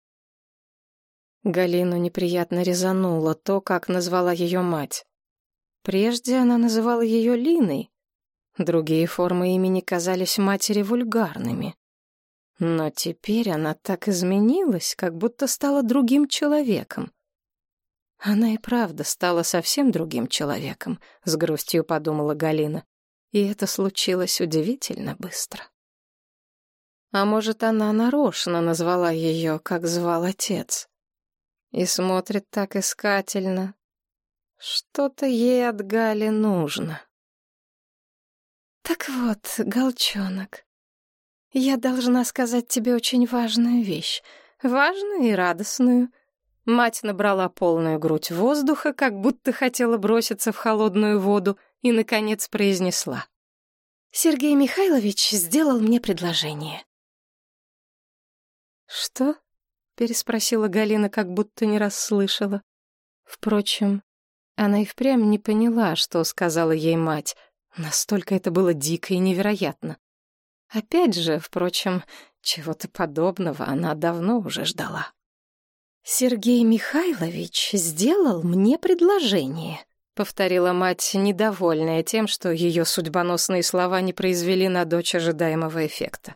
Галину неприятно резануло то, как назвала ее мать. Прежде она называла ее Линой. Другие формы имени казались матери вульгарными. Но теперь она так изменилась, как будто стала другим человеком. Она и правда стала совсем другим человеком, с грустью подумала Галина. И это случилось удивительно быстро. А может, она нарочно назвала ее, как звал отец. И смотрит так искательно. Что-то ей от Гали нужно. Так вот, Голчонок, я должна сказать тебе очень важную вещь. Важную и радостную. Мать набрала полную грудь воздуха, как будто хотела броситься в холодную воду, и, наконец, произнесла. «Сергей Михайлович сделал мне предложение». «Что?» — переспросила Галина, как будто не расслышала. Впрочем, она и впрямь не поняла, что сказала ей мать. Настолько это было дико и невероятно. Опять же, впрочем, чего-то подобного она давно уже ждала. «Сергей Михайлович сделал мне предложение», — повторила мать, недовольная тем, что ее судьбоносные слова не произвели на дочь ожидаемого эффекта.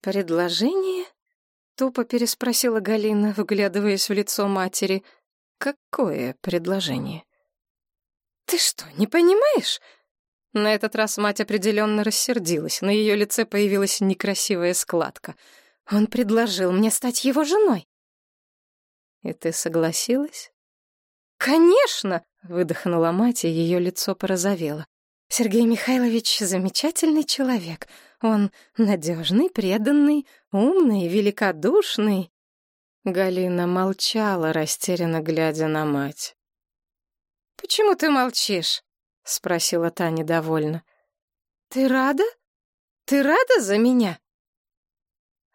«Предложение?» — тупо переспросила Галина, вглядываясь в лицо матери. «Какое предложение?» «Ты что, не понимаешь?» На этот раз мать определенно рассердилась. На ее лице появилась некрасивая складка. «Он предложил мне стать его женой». «И ты согласилась?» «Конечно!» — выдохнула мать, и ее лицо порозовело. «Сергей Михайлович — замечательный человек. Он надежный, преданный, умный, великодушный». Галина молчала, растерянно глядя на мать. «Почему ты молчишь?» — спросила та недовольно. «Ты рада? Ты рада за меня?»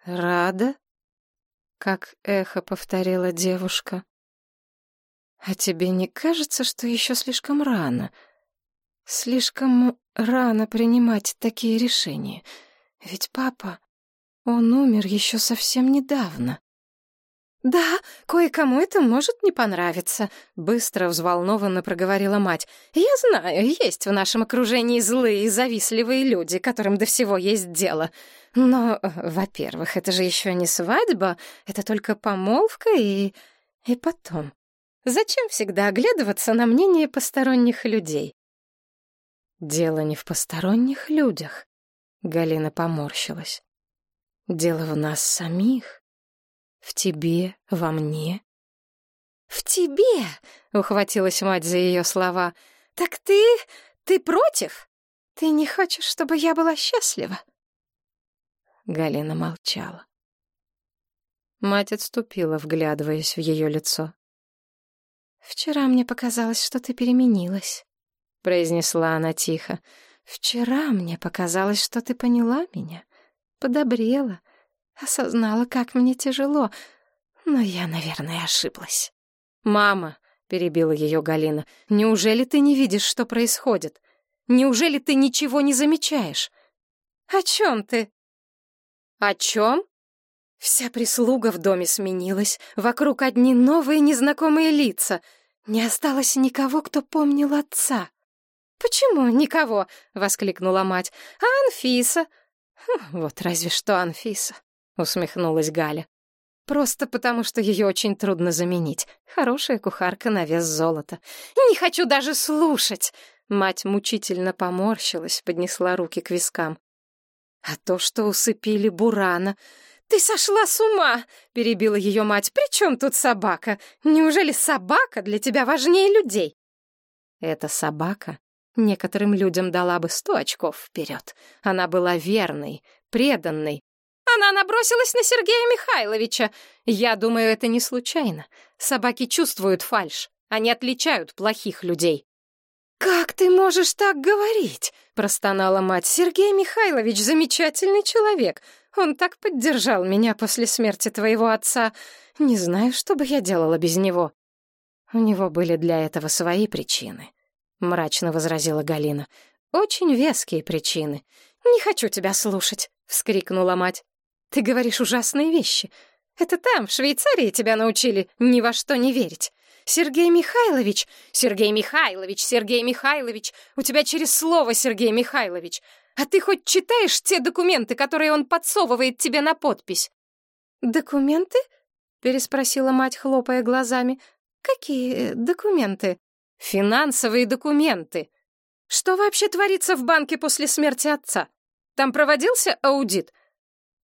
«Рада?» как эхо повторила девушка. А тебе не кажется, что еще слишком рано? Слишком рано принимать такие решения. Ведь папа, он умер еще совсем недавно. «Да, кое-кому это может не понравиться», — быстро, взволнованно проговорила мать. «Я знаю, есть в нашем окружении злые и завистливые люди, которым до всего есть дело. Но, э, во-первых, это же еще не свадьба, это только помолвка и... и потом. Зачем всегда оглядываться на мнение посторонних людей? Дело не в посторонних людях. Галина поморщилась. Дело в нас самих. В тебе, во мне. В тебе, ухватилась мать за ее слова. Так ты... ты против? Ты не хочешь, чтобы я была счастлива? Галина молчала. Мать отступила, вглядываясь в ее лицо. «Вчера мне показалось, что ты переменилась», — произнесла она тихо. «Вчера мне показалось, что ты поняла меня, подобрела, осознала, как мне тяжело, но я, наверное, ошиблась». «Мама», — перебила ее Галина, — «неужели ты не видишь, что происходит? Неужели ты ничего не замечаешь?» «О чем ты?» «О чем?» Вся прислуга в доме сменилась, вокруг одни новые незнакомые лица. Не осталось никого, кто помнил отца. «Почему никого?» — воскликнула мать. «А Анфиса?» хм, «Вот разве что Анфиса», — усмехнулась Галя. «Просто потому, что ее очень трудно заменить. Хорошая кухарка на вес золота. Не хочу даже слушать!» Мать мучительно поморщилась, поднесла руки к вискам. А то, что усыпили Бурана... «Ты сошла с ума!» — перебила ее мать. «При чем тут собака? Неужели собака для тебя важнее людей?» Эта собака некоторым людям дала бы сто очков вперед. Она была верной, преданной. Она набросилась на Сергея Михайловича. Я думаю, это не случайно. Собаки чувствуют фальшь. Они отличают плохих людей. «Как ты можешь так говорить?» — простонала мать. «Сергей Михайлович — замечательный человек. Он так поддержал меня после смерти твоего отца. Не знаю, что бы я делала без него». «У него были для этого свои причины», — мрачно возразила Галина. «Очень веские причины. Не хочу тебя слушать», — вскрикнула мать. «Ты говоришь ужасные вещи. Это там, в Швейцарии, тебя научили ни во что не верить. Сергей Михайлович! Сергей Михайлович! Сергей Михайлович! У тебя через слово Сергей Михайлович! А ты хоть читаешь те документы, которые он подсовывает тебе на подпись?» «Документы?» — переспросила мать, хлопая глазами. «Какие документы?» «Финансовые документы. Что вообще творится в банке после смерти отца? Там проводился аудит?»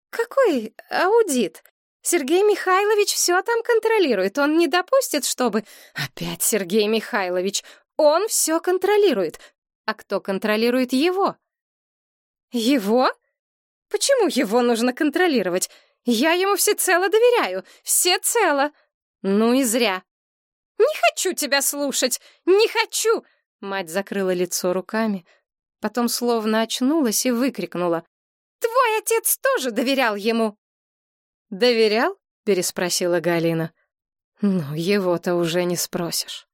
«Какой аудит?» Сергей Михайлович все там контролирует. Он не допустит, чтобы... Опять Сергей Михайлович. Он все контролирует. А кто контролирует его? Его? Почему его нужно контролировать? Я ему всецело доверяю. Всецело. Ну и зря. Не хочу тебя слушать. Не хочу. Мать закрыла лицо руками. Потом словно очнулась и выкрикнула. Твой отец тоже доверял ему. «Доверял?» — переспросила Галина. «Ну, его-то уже не спросишь».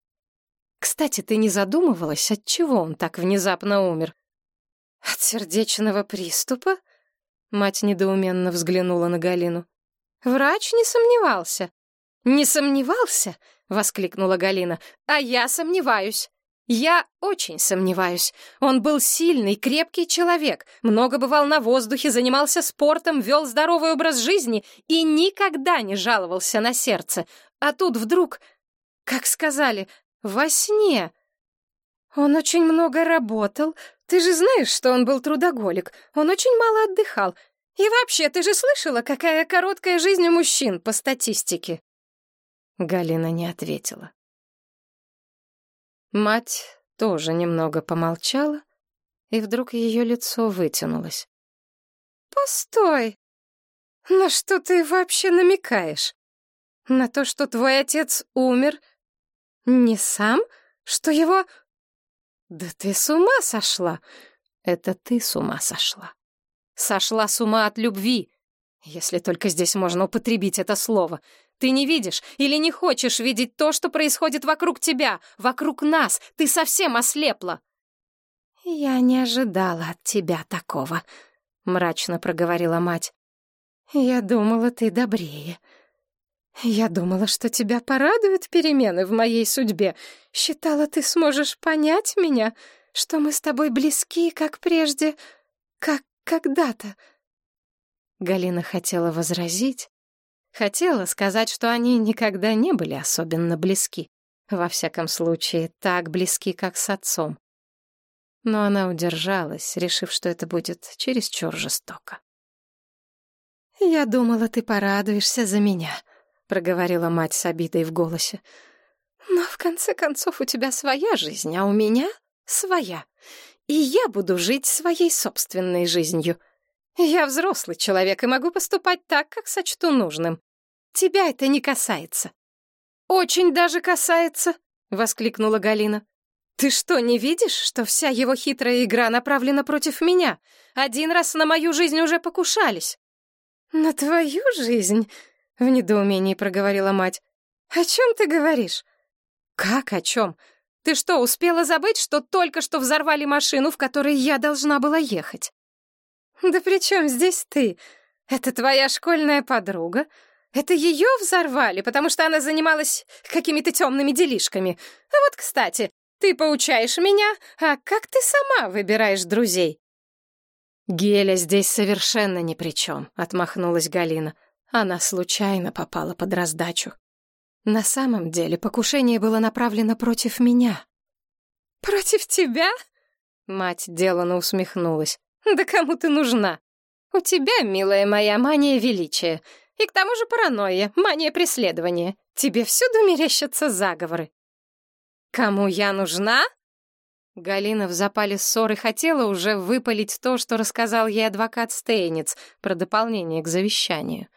«Кстати, ты не задумывалась, от чего он так внезапно умер?» От сердечного приступа? Мать недоуменно взглянула на Галину. Врач не сомневался. Не сомневался? воскликнула Галина. А я сомневаюсь. Я очень сомневаюсь. Он был сильный, крепкий человек, много бывал на воздухе, занимался спортом, вел здоровый образ жизни и никогда не жаловался на сердце. А тут вдруг, как сказали, во сне. Он очень много работал. Ты же знаешь, что он был трудоголик. Он очень мало отдыхал. И вообще, ты же слышала, какая короткая жизнь у мужчин по статистике?» Галина не ответила. Мать тоже немного помолчала, и вдруг ее лицо вытянулось. «Постой! На что ты вообще намекаешь? На то, что твой отец умер? Не сам? Что его «Да ты с ума сошла!» «Это ты с ума сошла!» «Сошла с ума от любви!» «Если только здесь можно употребить это слово!» Ты не видишь или не хочешь видеть то, что происходит вокруг тебя, вокруг нас. Ты совсем ослепла. Я не ожидала от тебя такого, мрачно проговорила мать. Я думала, ты добрее. Я думала, что тебя порадуют перемены в моей судьбе. Считала, ты сможешь понять меня, что мы с тобой близки, как прежде, как когда-то. Галина хотела возразить, хотела сказать, что они никогда не были особенно близки. Во всяком случае, так близки, как с отцом. Но она удержалась, решив, что это будет чересчур жестоко. «Я думала, ты порадуешься за меня», проговорила мать с обидой в голосе. Но в конце концов у тебя своя жизнь, а у меня своя. И я буду жить своей собственной жизнью. Я взрослый человек и могу поступать так, как сочту нужным. Тебя это не касается. Очень даже касается, воскликнула Галина. Ты что, не видишь, что вся его хитрая игра направлена против меня? Один раз на мою жизнь уже покушались. На твою жизнь? В недоумении проговорила мать. «О чем ты говоришь?» «Как о чем? Ты что, успела забыть, что только что взорвали машину, в которой я должна была ехать?» «Да при чем здесь ты? Это твоя школьная подруга. Это ее взорвали, потому что она занималась какими-то темными делишками. А вот, кстати, ты поучаешь меня, а как ты сама выбираешь друзей?» «Геля здесь совершенно ни при чем», — отмахнулась Галина. Она случайно попала под раздачу. На самом деле покушение было направлено против меня. «Против тебя?» Мать делано усмехнулась. «Да кому ты нужна? У тебя, милая моя, мания величия. И к тому же паранойя, мания преследования. Тебе всюду мерещатся заговоры». «Кому я нужна?» Галина в запале ссоры хотела уже выпалить то, что рассказал ей адвокат Стейниц про дополнение к завещанию.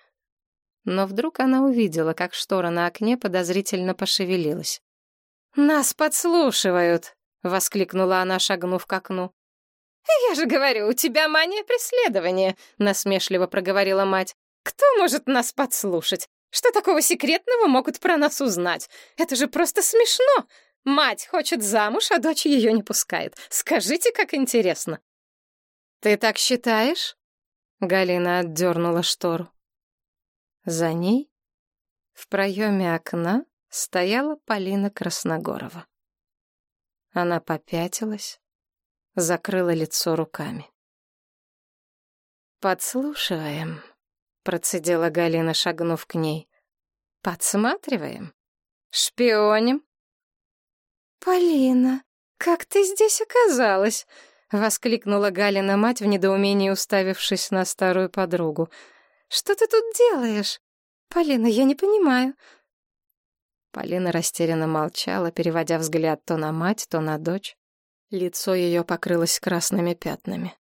Но вдруг она увидела, как штора на окне подозрительно пошевелилась. «Нас подслушивают!» — воскликнула она, шагнув к окну. «Я же говорю, у тебя мания преследования», — насмешливо проговорила мать. «Кто может нас подслушать? Что такого секретного могут про нас узнать? Это же просто смешно! Мать хочет замуж, а дочь ее не пускает. Скажите, как интересно!» «Ты так считаешь?» Галина отдернула штору. За ней в проеме окна стояла Полина Красногорова. Она попятилась, закрыла лицо руками. «Подслушиваем», — процедила Галина, шагнув к ней. «Подсматриваем? Шпионим?» «Полина, как ты здесь оказалась?» — воскликнула Галина мать в недоумении, уставившись на старую подругу. Что ты тут делаешь? Полина, я не понимаю. Полина растерянно молчала, переводя взгляд то на мать, то на дочь. Лицо ее покрылось красными пятнами.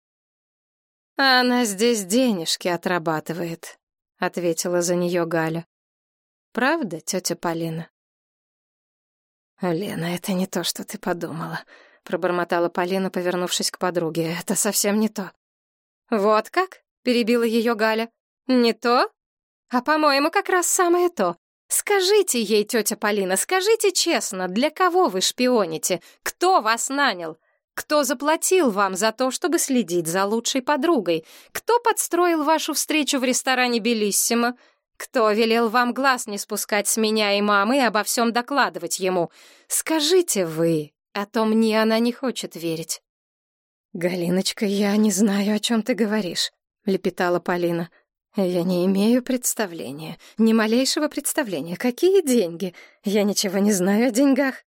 «Она здесь денежки отрабатывает», — ответила за нее Галя. «Правда, тетя Полина?» «Лена, это не то, что ты подумала», — пробормотала Полина, повернувшись к подруге. «Это совсем не то». «Вот как?» — перебила ее Галя. «Не то? А, по-моему, как раз самое то. Скажите ей, тетя Полина, скажите честно, для кого вы шпионите? Кто вас нанял? Кто заплатил вам за то, чтобы следить за лучшей подругой? Кто подстроил вашу встречу в ресторане «Белиссимо»? Кто велел вам глаз не спускать с меня и мамы и обо всем докладывать ему? Скажите вы, а то мне она не хочет верить. «Галиночка, я не знаю, о чем ты говоришь», — лепетала Полина. «Я не имею представления, ни малейшего представления. Какие деньги? Я ничего не знаю о деньгах».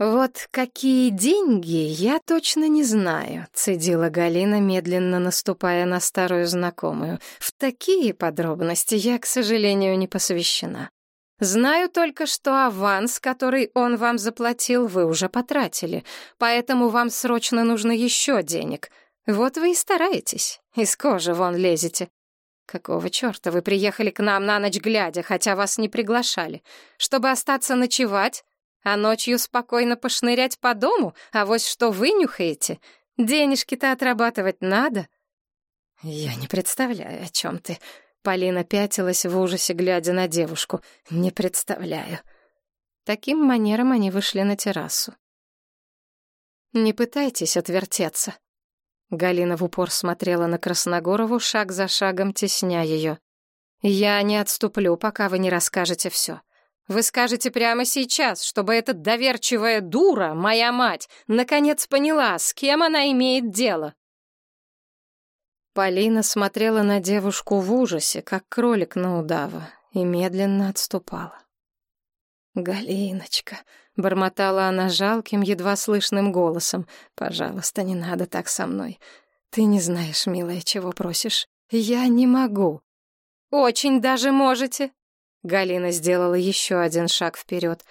«Вот какие деньги, я точно не знаю», — цедила Галина, медленно наступая на старую знакомую. «В такие подробности я, к сожалению, не посвящена. Знаю только, что аванс, который он вам заплатил, вы уже потратили, поэтому вам срочно нужно еще денег. Вот вы и стараетесь, из кожи вон лезете. Какого черта вы приехали к нам на ночь глядя, хотя вас не приглашали? Чтобы остаться ночевать, а ночью спокойно пошнырять по дому, а вот что вы нюхаете? Денежки-то отрабатывать надо. Я не представляю, о чем ты. Полина пятилась в ужасе, глядя на девушку. Не представляю. Таким манером они вышли на террасу. Не пытайтесь отвертеться. Галина в упор смотрела на Красногорову, шаг за шагом тесня ее. «Я не отступлю, пока вы не расскажете все. Вы скажете прямо сейчас, чтобы эта доверчивая дура, моя мать, наконец поняла, с кем она имеет дело. Полина смотрела на девушку в ужасе, как кролик на удава, и медленно отступала. «Галиночка», — бормотала она жалким, едва слышным голосом, — «пожалуйста, не надо так со мной. Ты не знаешь, милая, чего просишь. Я не могу». «Очень даже можете», Галина сделала еще один шаг вперед.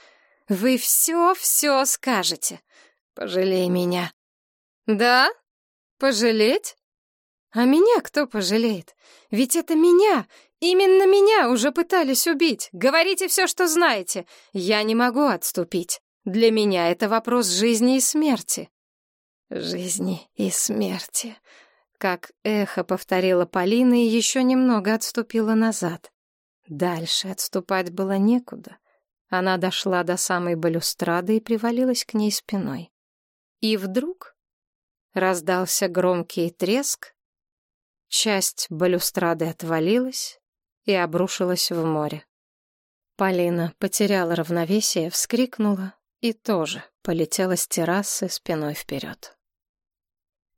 «Вы все-все скажете. Пожалей меня». «Да? Пожалеть? А меня кто пожалеет? Ведь это меня, именно меня уже пытались убить. Говорите все, что знаете. Я не могу отступить. Для меня это вопрос жизни и смерти». «Жизни и смерти», — как эхо повторила Полина и еще немного отступила назад. Дальше отступать было некуда. Она дошла до самой балюстрады и привалилась к ней спиной. И вдруг раздался громкий треск, часть балюстрады отвалилась и обрушилась в море. Полина потеряла равновесие, вскрикнула и тоже полетела с террасы спиной вперед.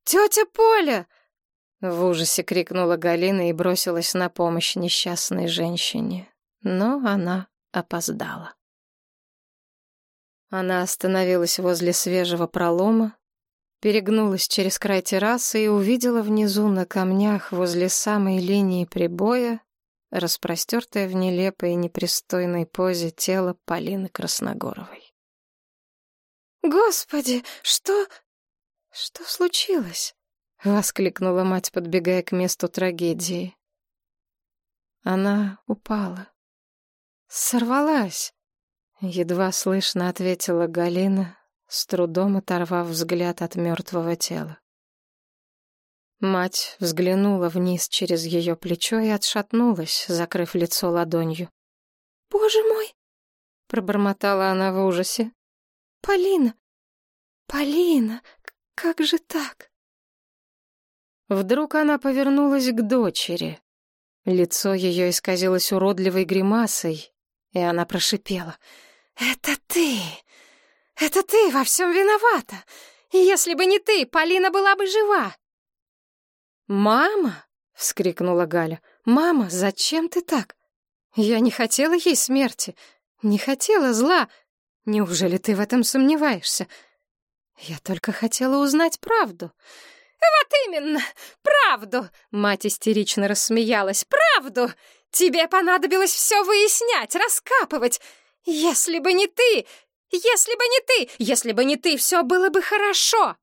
«Тетя Поля!» В ужасе крикнула Галина и бросилась на помощь несчастной женщине. Но она опоздала. Она остановилась возле свежего пролома, перегнулась через край террасы и увидела внизу на камнях возле самой линии прибоя распростертое в нелепой и непристойной позе тело Полины Красногоровой. «Господи, что... что случилось?» — воскликнула мать, подбегая к месту трагедии. Она упала. «Сорвалась!» — едва слышно ответила Галина, с трудом оторвав взгляд от мертвого тела. Мать взглянула вниз через ее плечо и отшатнулась, закрыв лицо ладонью. «Боже мой!» — пробормотала она в ужасе. «Полина! Полина! Как же так?» Вдруг она повернулась к дочери. Лицо ее исказилось уродливой гримасой, и она прошипела. «Это ты! Это ты во всем виновата! Если бы не ты, Полина была бы жива!» «Мама!» — вскрикнула Галя. «Мама, зачем ты так? Я не хотела ей смерти, не хотела зла. Неужели ты в этом сомневаешься? Я только хотела узнать правду». «Вот именно! Правду!» — мать истерично рассмеялась. «Правду! Тебе понадобилось все выяснять, раскапывать. Если бы не ты! Если бы не ты! Если бы не ты, все было бы хорошо!»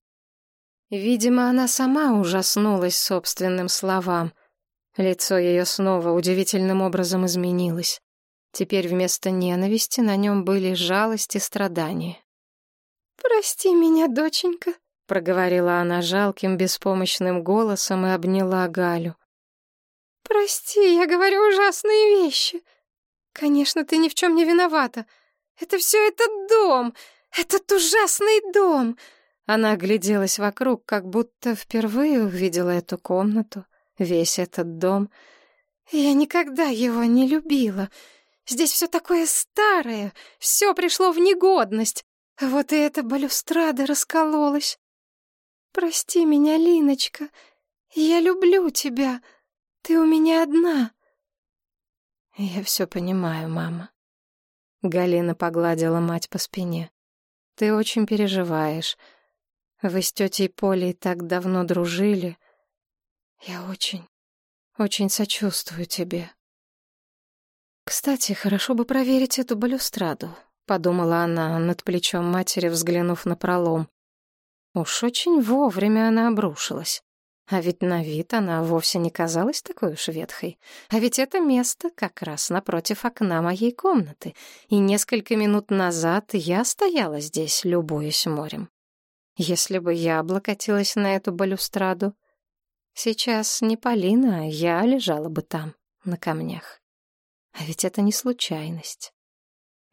Видимо, она сама ужаснулась собственным словам. Лицо ее снова удивительным образом изменилось. Теперь вместо ненависти на нем были жалость и страдания. «Прости меня, доченька», проговорила она жалким, беспомощным голосом и обняла Галю. «Прости, я говорю ужасные вещи. Конечно, ты ни в чем не виновата. Это все этот дом, этот ужасный дом!» Она огляделась вокруг, как будто впервые увидела эту комнату, весь этот дом. «Я никогда его не любила. Здесь все такое старое, все пришло в негодность. Вот и эта балюстрада раскололась. Прости меня, Линочка, я люблю тебя. Ты у меня одна». «Я все понимаю, мама». Галина погладила мать по спине. «Ты очень переживаешь. Вы с тетей Полей так давно дружили. Я очень, очень сочувствую тебе». «Кстати, хорошо бы проверить эту балюстраду», — подумала она над плечом матери, взглянув на пролом. Уж очень вовремя она обрушилась. А ведь на вид она вовсе не казалась такой уж ветхой. А ведь это место как раз напротив окна моей комнаты. И несколько минут назад я стояла здесь, любуясь морем. Если бы я облокотилась на эту балюстраду, сейчас не Полина, а я лежала бы там, на камнях. А ведь это не случайность,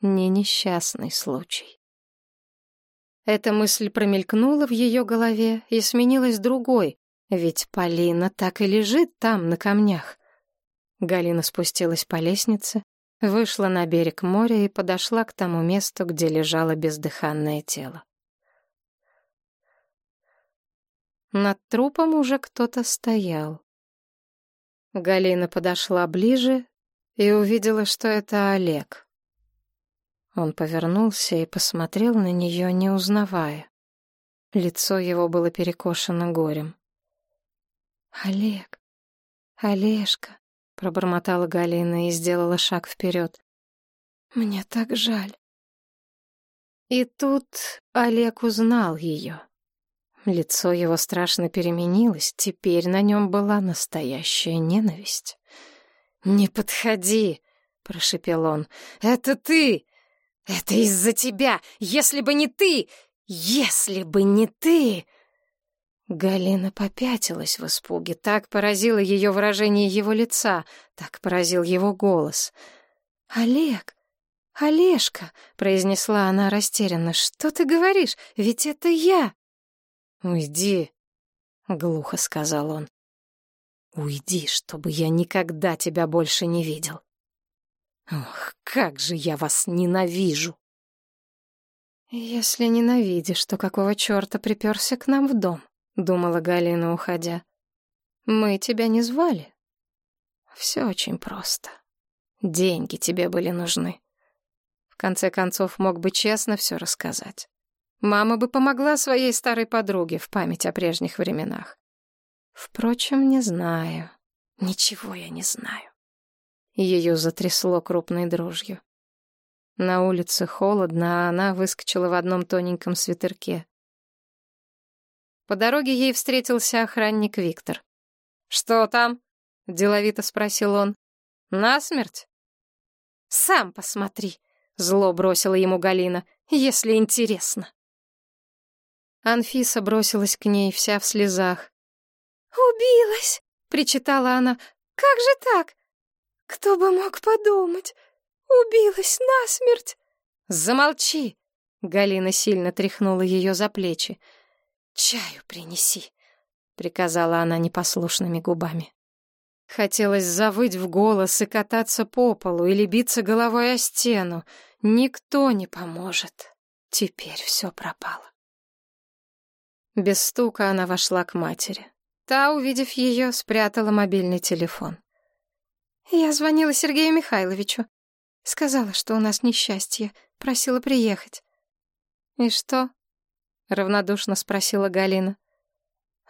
не несчастный случай. Эта мысль промелькнула в ее голове и сменилась другой, ведь Полина так и лежит там, на камнях. Галина спустилась по лестнице, вышла на берег моря и подошла к тому месту, где лежало бездыханное тело. Над трупом уже кто-то стоял. Галина подошла ближе и увидела, что это Олег. Он повернулся и посмотрел на нее, не узнавая. Лицо его было перекошено горем. «Олег, Олежка», — пробормотала Галина и сделала шаг вперед. «Мне так жаль». И тут Олег узнал ее. Лицо его страшно переменилось, теперь на нем была настоящая ненависть. «Не подходи!» — прошепел он. «Это ты! Это из-за тебя! Если бы не ты! Если бы не ты!» Галина попятилась в испуге. Так поразило ее выражение его лица, так поразил его голос. «Олег! Олежка!» — произнесла она растерянно. «Что ты говоришь? Ведь это я!» «Уйди!» — глухо сказал он. «Уйди, чтобы я никогда тебя больше не видел!» «Ох, как же я вас ненавижу!» «Если ненавидишь, то какого черта приперся к нам в дом?» — думала Галина, уходя. «Мы тебя не звали. Все очень просто. Деньги тебе были нужны. В конце концов, мог бы честно все рассказать. Мама бы помогла своей старой подруге в память о прежних временах. Впрочем, не знаю. Ничего я не знаю». Ее затрясло крупной дрожью. На улице холодно, а она выскочила в одном тоненьком свитерке. По дороге ей встретился охранник Виктор. «Что там?» — деловито спросил он. «Насмерть?» «Сам посмотри», — зло бросила ему Галина, — «если интересно». Анфиса бросилась к ней, вся в слезах. «Убилась!» — причитала она. «Как же так? Кто бы мог подумать? Убилась насмерть!» «Замолчи!» — Галина сильно тряхнула ее за плечи. «Чаю принеси», — приказала она непослушными губами. Хотелось завыть в голос и кататься по полу или биться головой о стену. Никто не поможет. Теперь все пропало. Без стука она вошла к матери. Та, увидев ее, спрятала мобильный телефон. «Я звонила Сергею Михайловичу. Сказала, что у нас несчастье. Просила приехать». «И что?» — равнодушно спросила Галина.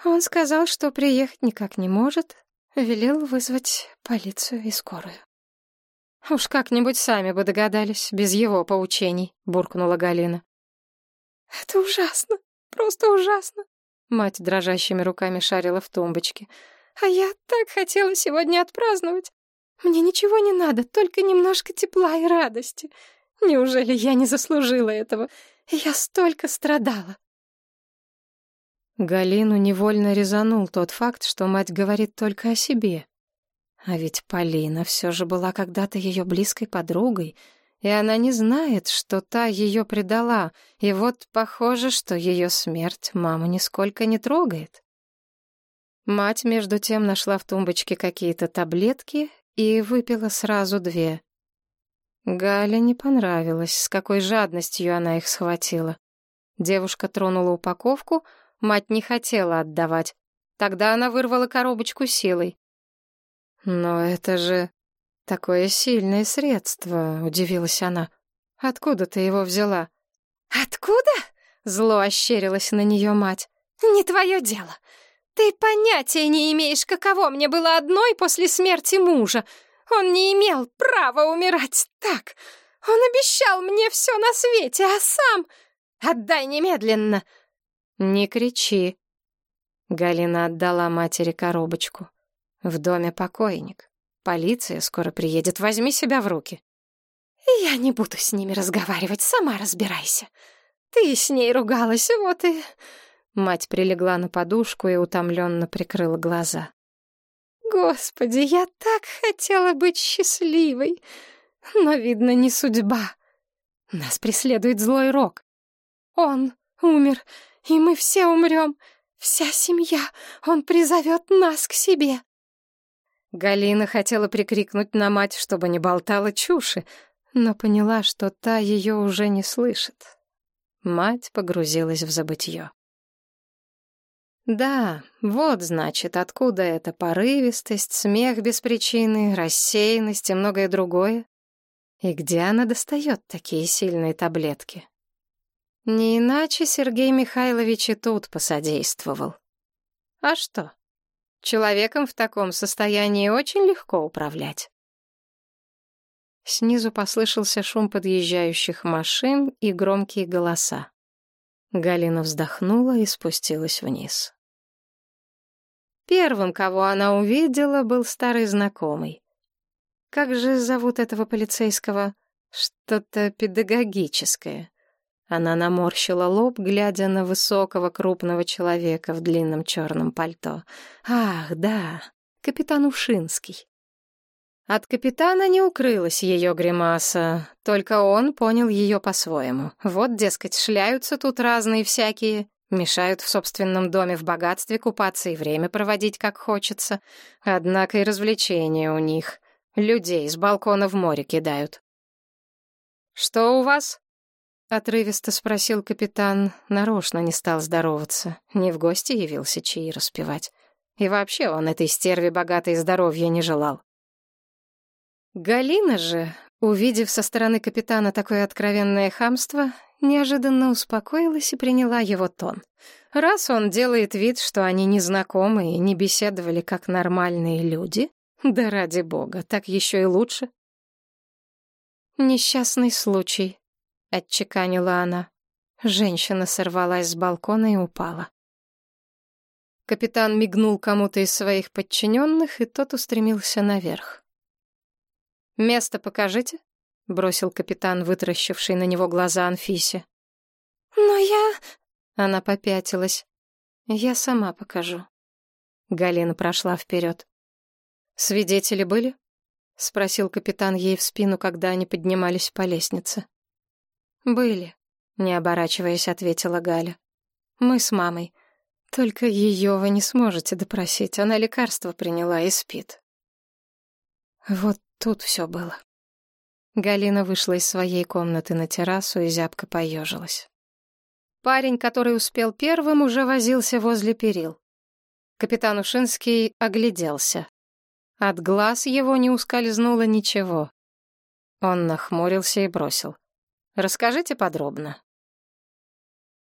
Он сказал, что приехать никак не может, велел вызвать полицию и скорую. «Уж как-нибудь сами бы догадались, без его поучений», — буркнула Галина. «Это ужасно, просто ужасно», — мать дрожащими руками шарила в тумбочке. «А я так хотела сегодня отпраздновать. Мне ничего не надо, только немножко тепла и радости. Неужели я не заслужила этого? Я столько страдала». Галину невольно резанул тот факт, что мать говорит только о себе. А ведь Полина все же была когда-то ее близкой подругой, И она не знает, что та ее предала, и вот похоже, что ее смерть маму нисколько не трогает. Мать, между тем, нашла в тумбочке какие-то таблетки и выпила сразу две. Гале не понравилось, с какой жадностью она их схватила. Девушка тронула упаковку, мать не хотела отдавать. Тогда она вырвала коробочку силой. «Но это же такое сильное средство», — удивилась она. «Откуда ты его взяла?» «Откуда?» — зло ощерилась на нее мать. «Не твое дело. Ты понятия не имеешь, каково мне было одной после смерти мужа. Он не имел права умирать так. Он обещал мне все на свете, а сам... Отдай немедленно!» «Не кричи!» Галина отдала матери коробочку. «В доме покойник. Полиция скоро приедет. Возьми себя в руки». «Я не буду с ними разговаривать. Сама разбирайся. Ты с ней ругалась, вот и...» Мать прилегла на подушку и утомленно прикрыла глаза. «Господи, я так хотела быть счастливой, но, видно, не судьба. Нас преследует злой рок. Он умер, и мы все умрем. Вся семья. Он призовет нас к себе. Галина хотела прикрикнуть на мать, чтобы не болтала чуши, но поняла, что та ее уже не слышит. Мать погрузилась в забытье. Да, вот, значит, откуда эта порывистость, смех без причины, рассеянность и многое другое. И где она достает такие сильные таблетки? Не иначе Сергей Михайлович и тут посодействовал. А что? Человеком в таком состоянии очень легко управлять. Снизу послышался шум подъезжающих машин и громкие голоса. Галина вздохнула и спустилась вниз. Первым, кого она увидела, был старый знакомый. Как же зовут этого полицейского? Что-то педагогическое. Она наморщила лоб, глядя на высокого крупного человека в длинном черном пальто. Ах, да, капитан Ушинский. От капитана не укрылась ее гримаса, только он понял ее по-своему. Вот, дескать, шляются тут разные всякие, мешают в собственном доме в богатстве купаться и время проводить как хочется. Однако и развлечения у них. Людей с балкона в море кидают. «Что у вас?» — отрывисто спросил капитан, нарочно не стал здороваться. Не в гости явился чаи распевать. И вообще он этой стерве богатой здоровья не желал. Галина же, увидев со стороны капитана такое откровенное хамство, неожиданно успокоилась и приняла его тон. Раз он делает вид, что они не знакомы и не беседовали как нормальные люди, да ради бога, так еще и лучше. Несчастный случай, — отчеканила она. Женщина сорвалась с балкона и упала. Капитан мигнул кому-то из своих подчиненных, и тот устремился наверх. «Место покажите», — бросил капитан, вытаращивший на него глаза Анфисе. «Но я...» — она попятилась. «Я сама покажу». Галина прошла вперед. «Свидетели были?» — спросил капитан ей в спину, когда они поднимались по лестнице. «Были», — не оборачиваясь, ответила Галя. «Мы с мамой. Только ее вы не сможете допросить. Она лекарство приняла и спит». Вот тут все было. Галина вышла из своей комнаты на террасу и зябко поежилась. Парень, который успел первым, уже возился возле перил. Капитан Ушинский огляделся. От глаз его не ускользнуло ничего. Он нахмурился и бросил. Расскажите подробно».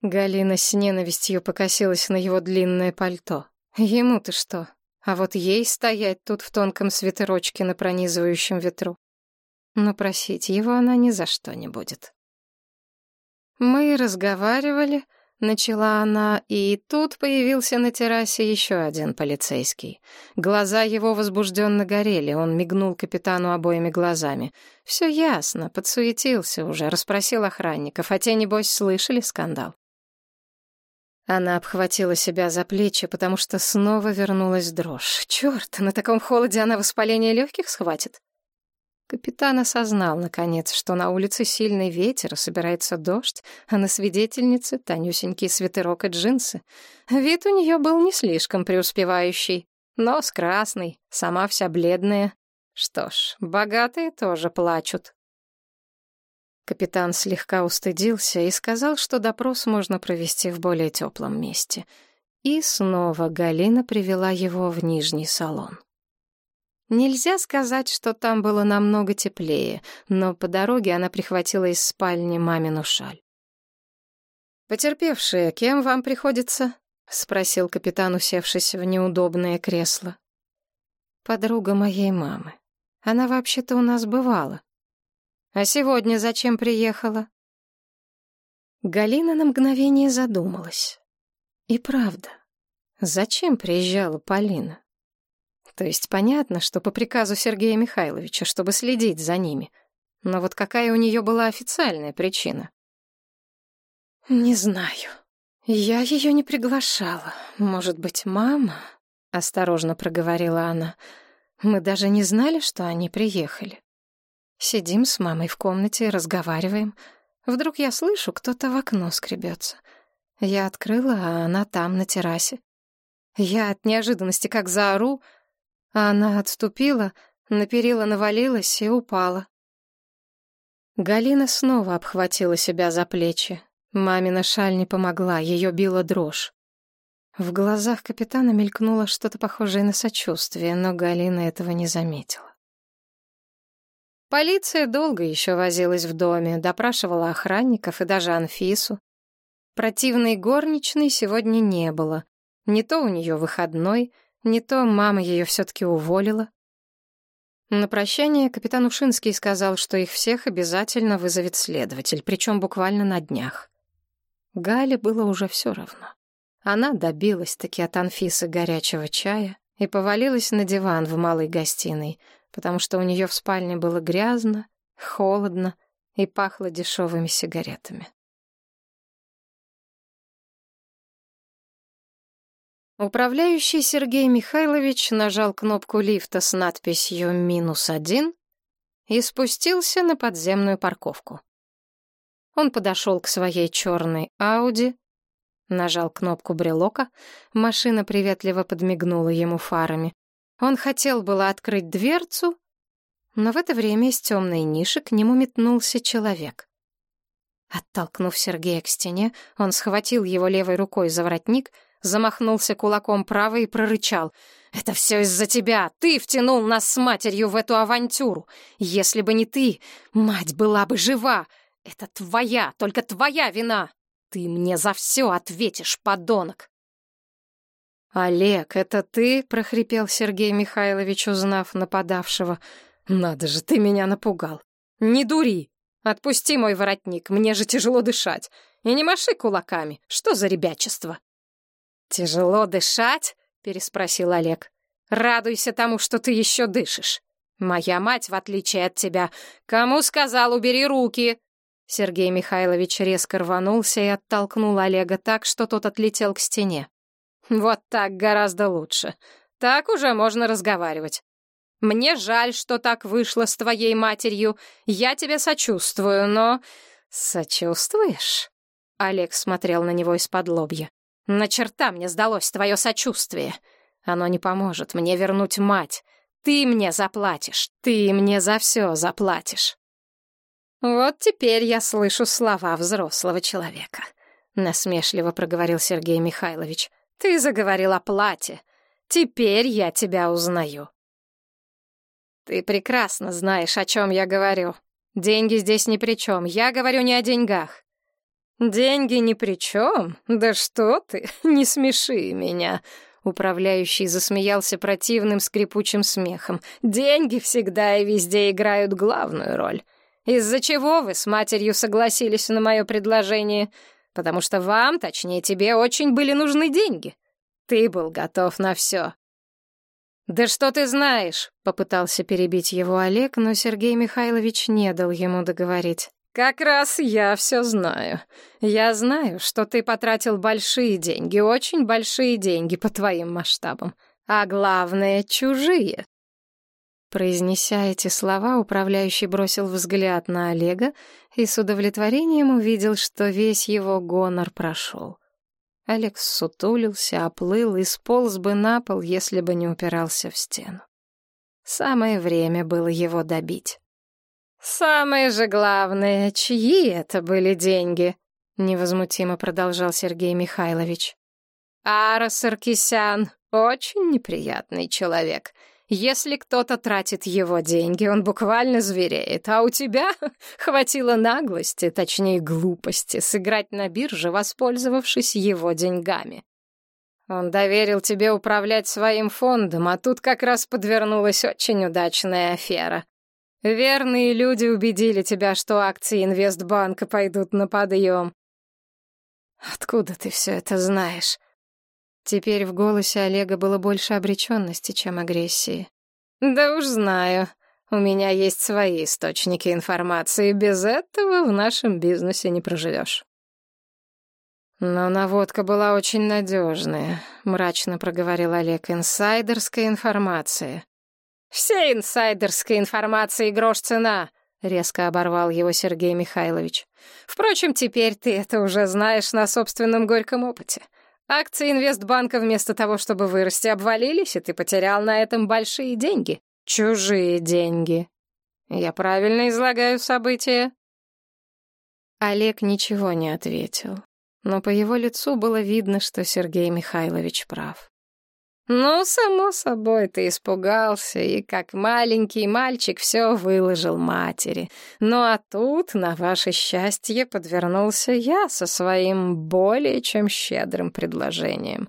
Галина с ненавистью покосилась на его длинное пальто. Ему-то что? А вот ей стоять тут в тонком свитерочке на пронизывающем ветру. Но просить его она ни за что не будет. Мы разговаривали, Начала она, и тут появился на террасе еще один полицейский. Глаза его возбужденно горели, он мигнул капитану обоими глазами. Все ясно, подсуетился уже, расспросил охранников, а те, небось, слышали скандал. Она обхватила себя за плечи, потому что снова вернулась дрожь. Черт, на таком холоде она воспаление легких схватит. Капитан осознал, наконец, что на улице сильный ветер, собирается дождь, а на свидетельнице тонюсенький свитерок и джинсы. Вид у нее был не слишком преуспевающий. Нос красный, сама вся бледная. Что ж, богатые тоже плачут. Капитан слегка устыдился и сказал, что допрос можно провести в более теплом месте. И снова Галина привела его в нижний салон. Нельзя сказать, что там было намного теплее, но по дороге она прихватила из спальни мамину шаль. «Потерпевшие, кем вам приходится?» — спросил капитан, усевшись в неудобное кресло. «Подруга моей мамы. Она вообще-то у нас бывала. А сегодня зачем приехала?» Галина на мгновение задумалась. И правда, зачем приезжала Полина? То есть понятно, что по приказу Сергея Михайловича, чтобы следить за ними. Но вот какая у нее была официальная причина? «Не знаю. Я ее не приглашала. Может быть, мама?» — осторожно проговорила она. «Мы даже не знали, что они приехали. Сидим с мамой в комнате, разговариваем. Вдруг я слышу, кто-то в окно скребется. Я открыла, а она там, на террасе. Я от неожиданности как заору, а она отступила, на перила навалилась и упала. Галина снова обхватила себя за плечи. Мамина шаль не помогла, ее била дрожь. В глазах капитана мелькнуло что-то похожее на сочувствие, но Галина этого не заметила. Полиция долго еще возилась в доме, допрашивала охранников и даже Анфису. Противной горничной сегодня не было. Не то у нее выходной — не то мама ее все-таки уволила. На прощание капитан Ушинский сказал, что их всех обязательно вызовет следователь, причем буквально на днях. Гале было уже все равно. Она добилась-таки от Анфисы горячего чая и повалилась на диван в малой гостиной, потому что у нее в спальне было грязно, холодно и пахло дешевыми сигаретами. Управляющий Сергей Михайлович нажал кнопку лифта с надписью «минус один» и спустился на подземную парковку. Он подошел к своей черной Ауди, нажал кнопку брелока, машина приветливо подмигнула ему фарами. Он хотел было открыть дверцу, но в это время из темной ниши к нему метнулся человек. Оттолкнув Сергея к стене, он схватил его левой рукой за воротник — замахнулся кулаком правой и прорычал. «Это все из-за тебя! Ты втянул нас с матерью в эту авантюру! Если бы не ты, мать была бы жива! Это твоя, только твоя вина! Ты мне за все ответишь, подонок!» «Олег, это ты?» — прохрипел Сергей Михайлович, узнав нападавшего. «Надо же, ты меня напугал! Не дури! Отпусти мой воротник, мне же тяжело дышать! И не маши кулаками! Что за ребячество?» «Тяжело дышать?» — переспросил Олег. «Радуйся тому, что ты еще дышишь. Моя мать, в отличие от тебя, кому сказал, убери руки!» Сергей Михайлович резко рванулся и оттолкнул Олега так, что тот отлетел к стене. «Вот так гораздо лучше. Так уже можно разговаривать. Мне жаль, что так вышло с твоей матерью. Я тебе сочувствую, но...» «Сочувствуешь?» Олег смотрел на него из-под лобья. На черта мне сдалось твое сочувствие. Оно не поможет мне вернуть мать. Ты мне заплатишь, ты мне за все заплатишь. Вот теперь я слышу слова взрослого человека. Насмешливо проговорил Сергей Михайлович. Ты заговорил о плате. Теперь я тебя узнаю. Ты прекрасно знаешь, о чем я говорю. Деньги здесь ни при чем. Я говорю не о деньгах. «Деньги ни при чем? Да что ты, *laughs* не смеши меня!» Управляющий засмеялся противным скрипучим смехом. «Деньги всегда и везде играют главную роль. Из-за чего вы с матерью согласились на мое предложение? Потому что вам, точнее тебе, очень были нужны деньги. Ты был готов на все». «Да что ты знаешь?» — попытался перебить его Олег, но Сергей Михайлович не дал ему договорить. «Как раз я все знаю. Я знаю, что ты потратил большие деньги, очень большие деньги по твоим масштабам. А главное — чужие». Произнеся эти слова, управляющий бросил взгляд на Олега и с удовлетворением увидел, что весь его гонор прошел. Олег сутулился, оплыл и сполз бы на пол, если бы не упирался в стену. Самое время было его добить. «Самое же главное, чьи это были деньги?» — невозмутимо продолжал Сергей Михайлович. «Ара Саркисян очень неприятный человек. Если кто-то тратит его деньги, он буквально звереет, а у тебя *laughs* хватило наглости, точнее глупости, сыграть на бирже, воспользовавшись его деньгами. Он доверил тебе управлять своим фондом, а тут как раз подвернулась очень удачная афера. Верные люди убедили тебя, что акции Инвестбанка пойдут на подъем. Откуда ты все это знаешь? Теперь в голосе Олега было больше обреченности, чем агрессии. «Да уж знаю. У меня есть свои источники информации. Без этого в нашем бизнесе не проживешь». «Но наводка была очень надежная», — мрачно проговорил Олег. «Инсайдерская информация». «Все инсайдерской информации грош цена», — резко оборвал его Сергей Михайлович. «Впрочем, теперь ты это уже знаешь на собственном горьком опыте. Акции Инвестбанка вместо того, чтобы вырасти, обвалились, и ты потерял на этом большие деньги. Чужие деньги. Я правильно излагаю события?» Олег ничего не ответил, но по его лицу было видно, что Сергей Михайлович прав. Ну, само собой, ты испугался, и как маленький мальчик все выложил матери. Ну а тут, на ваше счастье, подвернулся я со своим более чем щедрым предложением.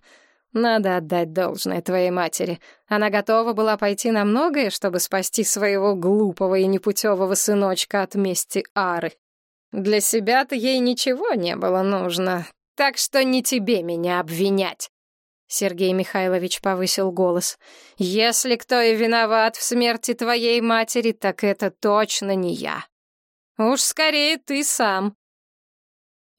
Надо отдать должное твоей матери. Она готова была пойти на многое, чтобы спасти своего глупого и непутевого сыночка от мести Ары. Для себя-то ей ничего не было нужно, так что не тебе меня обвинять. Сергей Михайлович повысил голос. «Если кто и виноват в смерти твоей матери, так это точно не я. Уж скорее ты сам».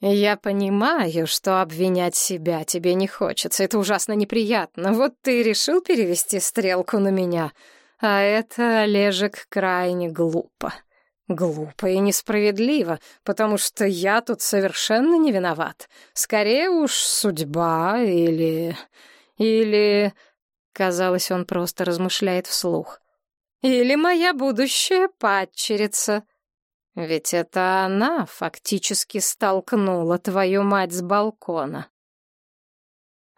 «Я понимаю, что обвинять себя тебе не хочется. Это ужасно неприятно. Вот ты решил перевести стрелку на меня. А это, Олежек, крайне глупо. Глупо и несправедливо, потому что я тут совершенно не виноват. Скорее уж судьба или... или... Казалось, он просто размышляет вслух. Или моя будущая падчерица. Ведь это она фактически столкнула твою мать с балкона.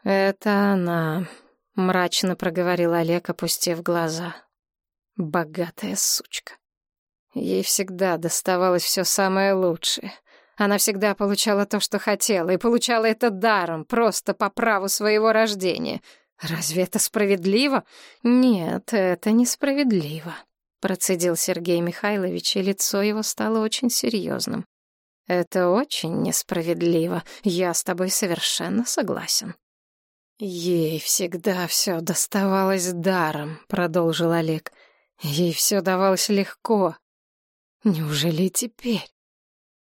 «Это она», — мрачно проговорил Олег, опустив глаза. «Богатая сучка». Ей всегда доставалось все самое лучшее. Она всегда получала то, что хотела, и получала это даром, просто по праву своего рождения. Разве это справедливо? Нет, это несправедливо, процедил Сергей Михайлович, и лицо его стало очень серьезным. Это очень несправедливо. Я с тобой совершенно согласен. Ей всегда все доставалось даром, продолжил Олег. Ей все давалось легко, Неужели теперь?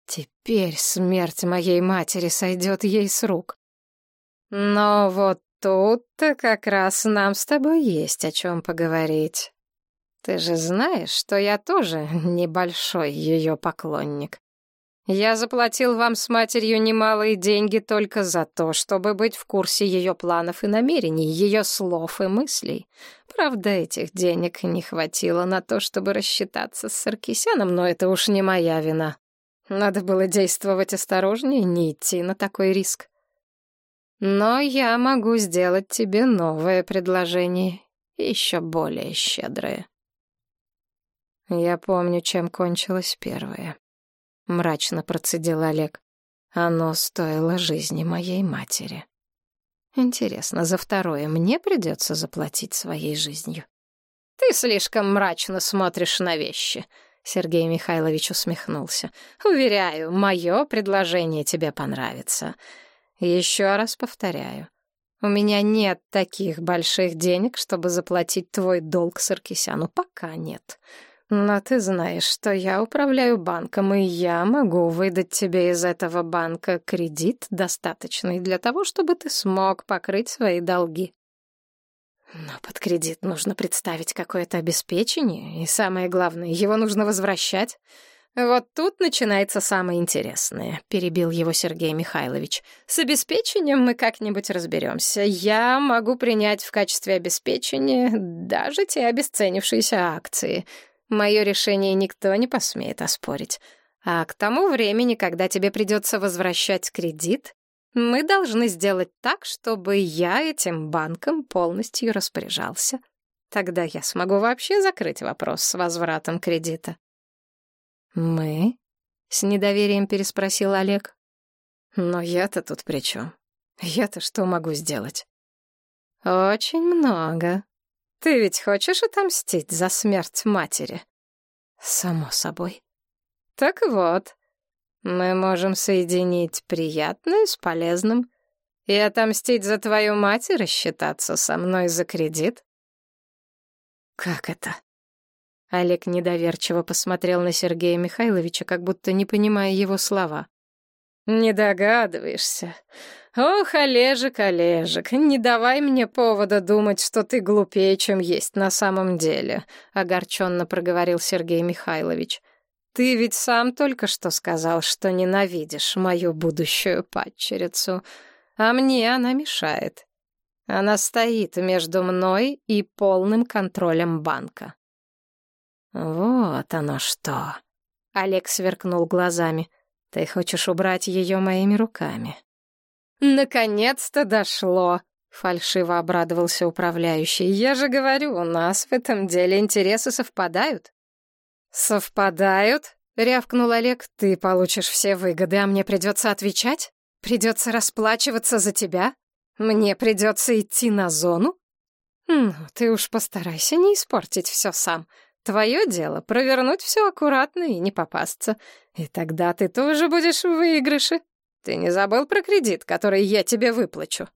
Теперь смерть моей матери сойдет ей с рук. Но вот тут-то как раз нам с тобой есть о чем поговорить. Ты же знаешь, что я тоже небольшой ее поклонник. Я заплатил вам с матерью немалые деньги только за то, чтобы быть в курсе ее планов и намерений, ее слов и мыслей. Правда, этих денег не хватило на то, чтобы рассчитаться с Саркисяном, но это уж не моя вина. Надо было действовать осторожнее, не идти на такой риск. Но я могу сделать тебе новое предложение, еще более щедрое. Я помню, чем кончилось первое. — мрачно процедил Олег. «Оно стоило жизни моей матери. Интересно, за второе мне придется заплатить своей жизнью?» «Ты слишком мрачно смотришь на вещи», — Сергей Михайлович усмехнулся. «Уверяю, мое предложение тебе понравится. Еще раз повторяю, у меня нет таких больших денег, чтобы заплатить твой долг Саркисяну. Пока нет. Но ты знаешь, что я управляю банком, и я могу выдать тебе из этого банка кредит, достаточный для того, чтобы ты смог покрыть свои долги. Но под кредит нужно представить какое-то обеспечение, и самое главное, его нужно возвращать. «Вот тут начинается самое интересное», — перебил его Сергей Михайлович. «С обеспечением мы как-нибудь разберемся. Я могу принять в качестве обеспечения даже те обесценившиеся акции. Мое решение никто не посмеет оспорить. А к тому времени, когда тебе придется возвращать кредит, мы должны сделать так, чтобы я этим банком полностью распоряжался. Тогда я смогу вообще закрыть вопрос с возвратом кредита». «Мы?» — с недоверием переспросил Олег. «Но я-то тут при чем? Я-то что могу сделать?» «Очень много. Ты ведь хочешь отомстить за смерть матери?» «Само собой». «Так вот, мы можем соединить приятное с полезным и отомстить за твою мать и рассчитаться со мной за кредит». «Как это?» Олег недоверчиво посмотрел на Сергея Михайловича, как будто не понимая его слова. «Не догадываешься? Ох, Олежек, Олежек, не давай мне повода думать, что ты глупее, чем есть на самом деле», — огорченно проговорил Сергей Михайлович. «Ты ведь сам только что сказал, что ненавидишь мою будущую падчерицу, а мне она мешает. Она стоит между мной и полным контролем банка». «Вот оно что!» — Олег сверкнул глазами. «Ты хочешь убрать ее моими руками?» «Наконец-то дошло!» — фальшиво обрадовался управляющий. «Я же говорю, у нас в этом деле интересы совпадают». «Совпадают?» — рявкнул Олег. «Ты получишь все выгоды, а мне придется отвечать? Придется расплачиваться за тебя? Мне придется идти на зону? Ну, ты уж постарайся не испортить все сам. Твое дело — провернуть все аккуратно и не попасться. И тогда ты тоже будешь в выигрыше. Ты не забыл про кредит, который я тебе выплачу?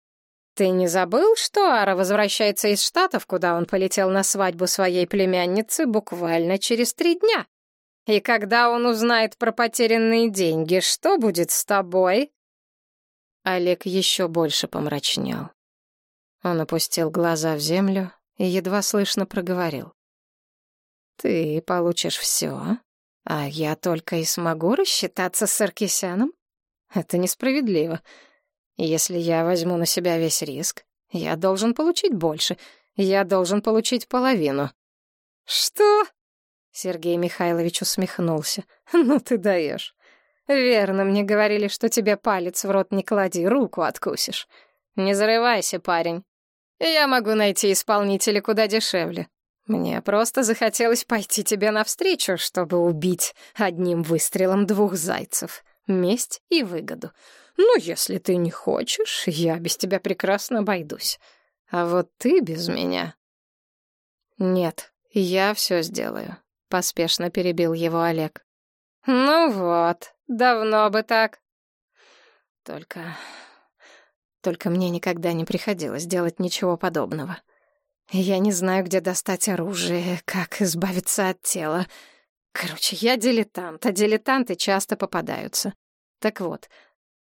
Ты не забыл, что Ара возвращается из Штатов, куда он полетел на свадьбу своей племянницы буквально через три дня? И когда он узнает про потерянные деньги, что будет с тобой?» Олег еще больше помрачнел. Он опустил глаза в землю и едва слышно проговорил. Ты получишь все, а я только и смогу рассчитаться с Саркисяном? Это несправедливо. Если я возьму на себя весь риск, я должен получить больше. Я должен получить половину. Что? Сергей Михайлович усмехнулся. Ну ты даешь. Верно, мне говорили, что тебе палец в рот не клади, руку откусишь. Не зарывайся, парень. Я могу найти исполнителя куда дешевле. Мне просто захотелось пойти тебе навстречу, чтобы убить одним выстрелом двух зайцев. Месть и выгоду. Ну, если ты не хочешь, я без тебя прекрасно обойдусь. А вот ты без меня... Нет, я все сделаю. Поспешно перебил его Олег. Ну вот, давно бы так. Только... Только мне никогда не приходилось делать ничего подобного. Я не знаю, где достать оружие, как избавиться от тела. Короче, я дилетант, а дилетанты часто попадаются. Так вот,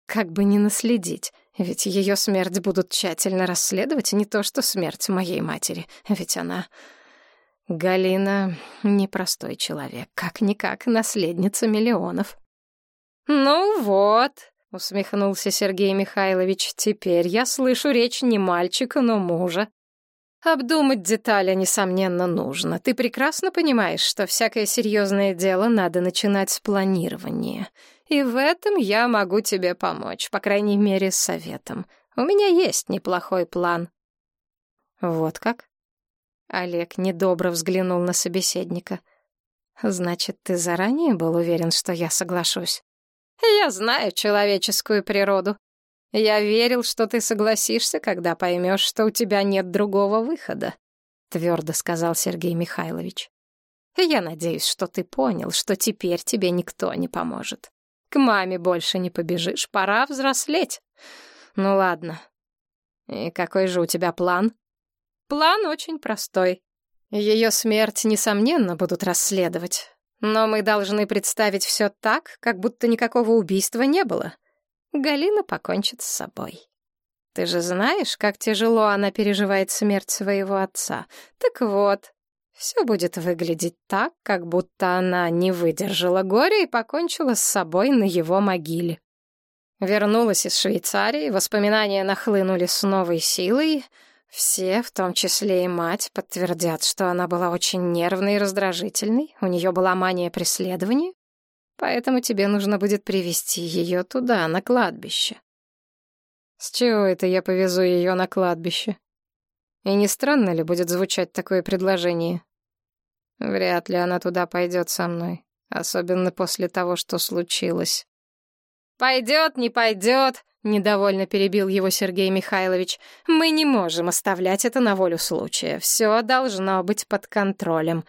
как бы не наследить, ведь ее смерть будут тщательно расследовать, не то что смерть моей матери, ведь она... Галина — непростой человек, как-никак наследница миллионов. «Ну вот», — усмехнулся Сергей Михайлович, — «теперь я слышу речь не мальчика, но мужа. Обдумать детали, несомненно, нужно. Ты прекрасно понимаешь, что всякое серьезное дело надо начинать с планирования. И в этом я могу тебе помочь, по крайней мере, советом. У меня есть неплохой план. Вот как? Олег недобро взглянул на собеседника. Значит, ты заранее был уверен, что я соглашусь? Я знаю человеческую природу. Я верил, что ты согласишься, когда поймешь, что у тебя нет другого выхода», — твердо сказал Сергей Михайлович. «Я надеюсь, что ты понял, что теперь тебе никто не поможет. К маме больше не побежишь, пора взрослеть. Ну ладно. И какой же у тебя план?» «План очень простой. Ее смерть, несомненно, будут расследовать. Но мы должны представить все так, как будто никакого убийства не было». Галина покончит с собой. Ты же знаешь, как тяжело она переживает смерть своего отца. Так вот, все будет выглядеть так, как будто она не выдержала горя и покончила с собой на его могиле. Вернулась из Швейцарии, воспоминания нахлынули с новой силой. Все, в том числе и мать, подтвердят, что она была очень нервной и раздражительной, у нее была мания преследования, поэтому тебе нужно будет привести ее туда, на кладбище. С чего это я повезу ее на кладбище? И не странно ли будет звучать такое предложение? Вряд ли она туда пойдет со мной, особенно после того, что случилось. «Пойдет, не пойдет», — недовольно перебил его Сергей Михайлович. «Мы не можем оставлять это на волю случая. Все должно быть под контролем.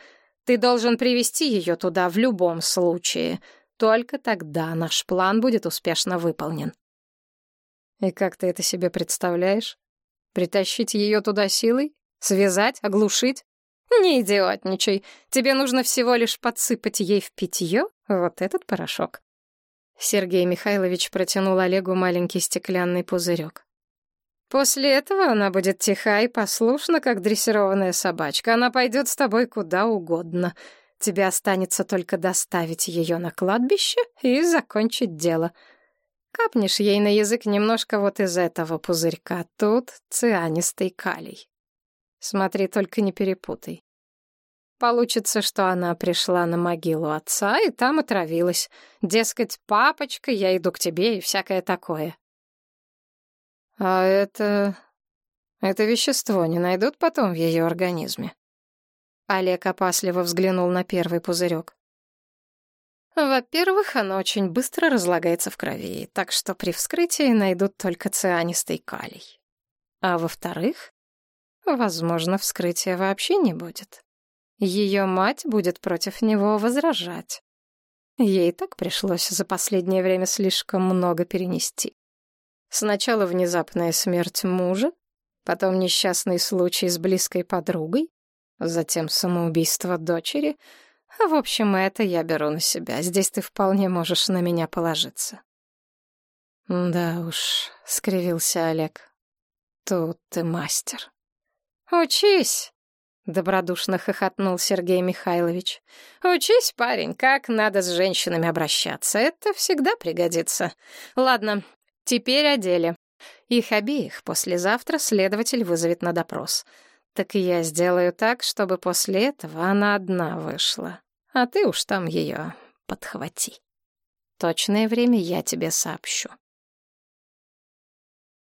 Ты должен привести ее туда в любом случае. Только тогда наш план будет успешно выполнен». «И как ты это себе представляешь? Притащить ее туда силой? Связать? Оглушить? «Не идиотничай. Тебе нужно всего лишь подсыпать ей в питье вот этот порошок». Сергей Михайлович протянул Олегу маленький стеклянный пузырек. «После этого она будет тиха и послушна, как дрессированная собачка. Она пойдет с тобой куда угодно. Тебе останется только доставить ее на кладбище и закончить дело. Капнешь ей на язык немножко вот из этого пузырька. Тут цианистый калий. Смотри, только не перепутай. Получится, что она пришла на могилу отца и там отравилась. Дескать, папочка, я иду к тебе и всякое такое. А это... Это вещество не найдут потом в ее организме? Олег опасливо взглянул на первый пузырек. Во-первых, оно очень быстро разлагается в крови, так что при вскрытии найдут только цианистый калий. А во-вторых, возможно, вскрытия вообще не будет. Ее мать будет против него возражать. Ей так пришлось за последнее время слишком много перенести. Сначала внезапная смерть мужа, потом несчастный случай с близкой подругой, затем самоубийство дочери. В общем, это я беру на себя. Здесь ты вполне можешь на меня положиться. Да уж, скривился Олег. Тут ты мастер. Учись. Добродушно хохотнул Сергей Михайлович. «Учись, парень, как надо с женщинами обращаться. Это всегда пригодится. Ладно, теперь о деле. Их обеих послезавтра следователь вызовет на допрос. Так и я сделаю так, чтобы после этого она одна вышла. А ты уж там ее подхвати. Точное время я тебе сообщу».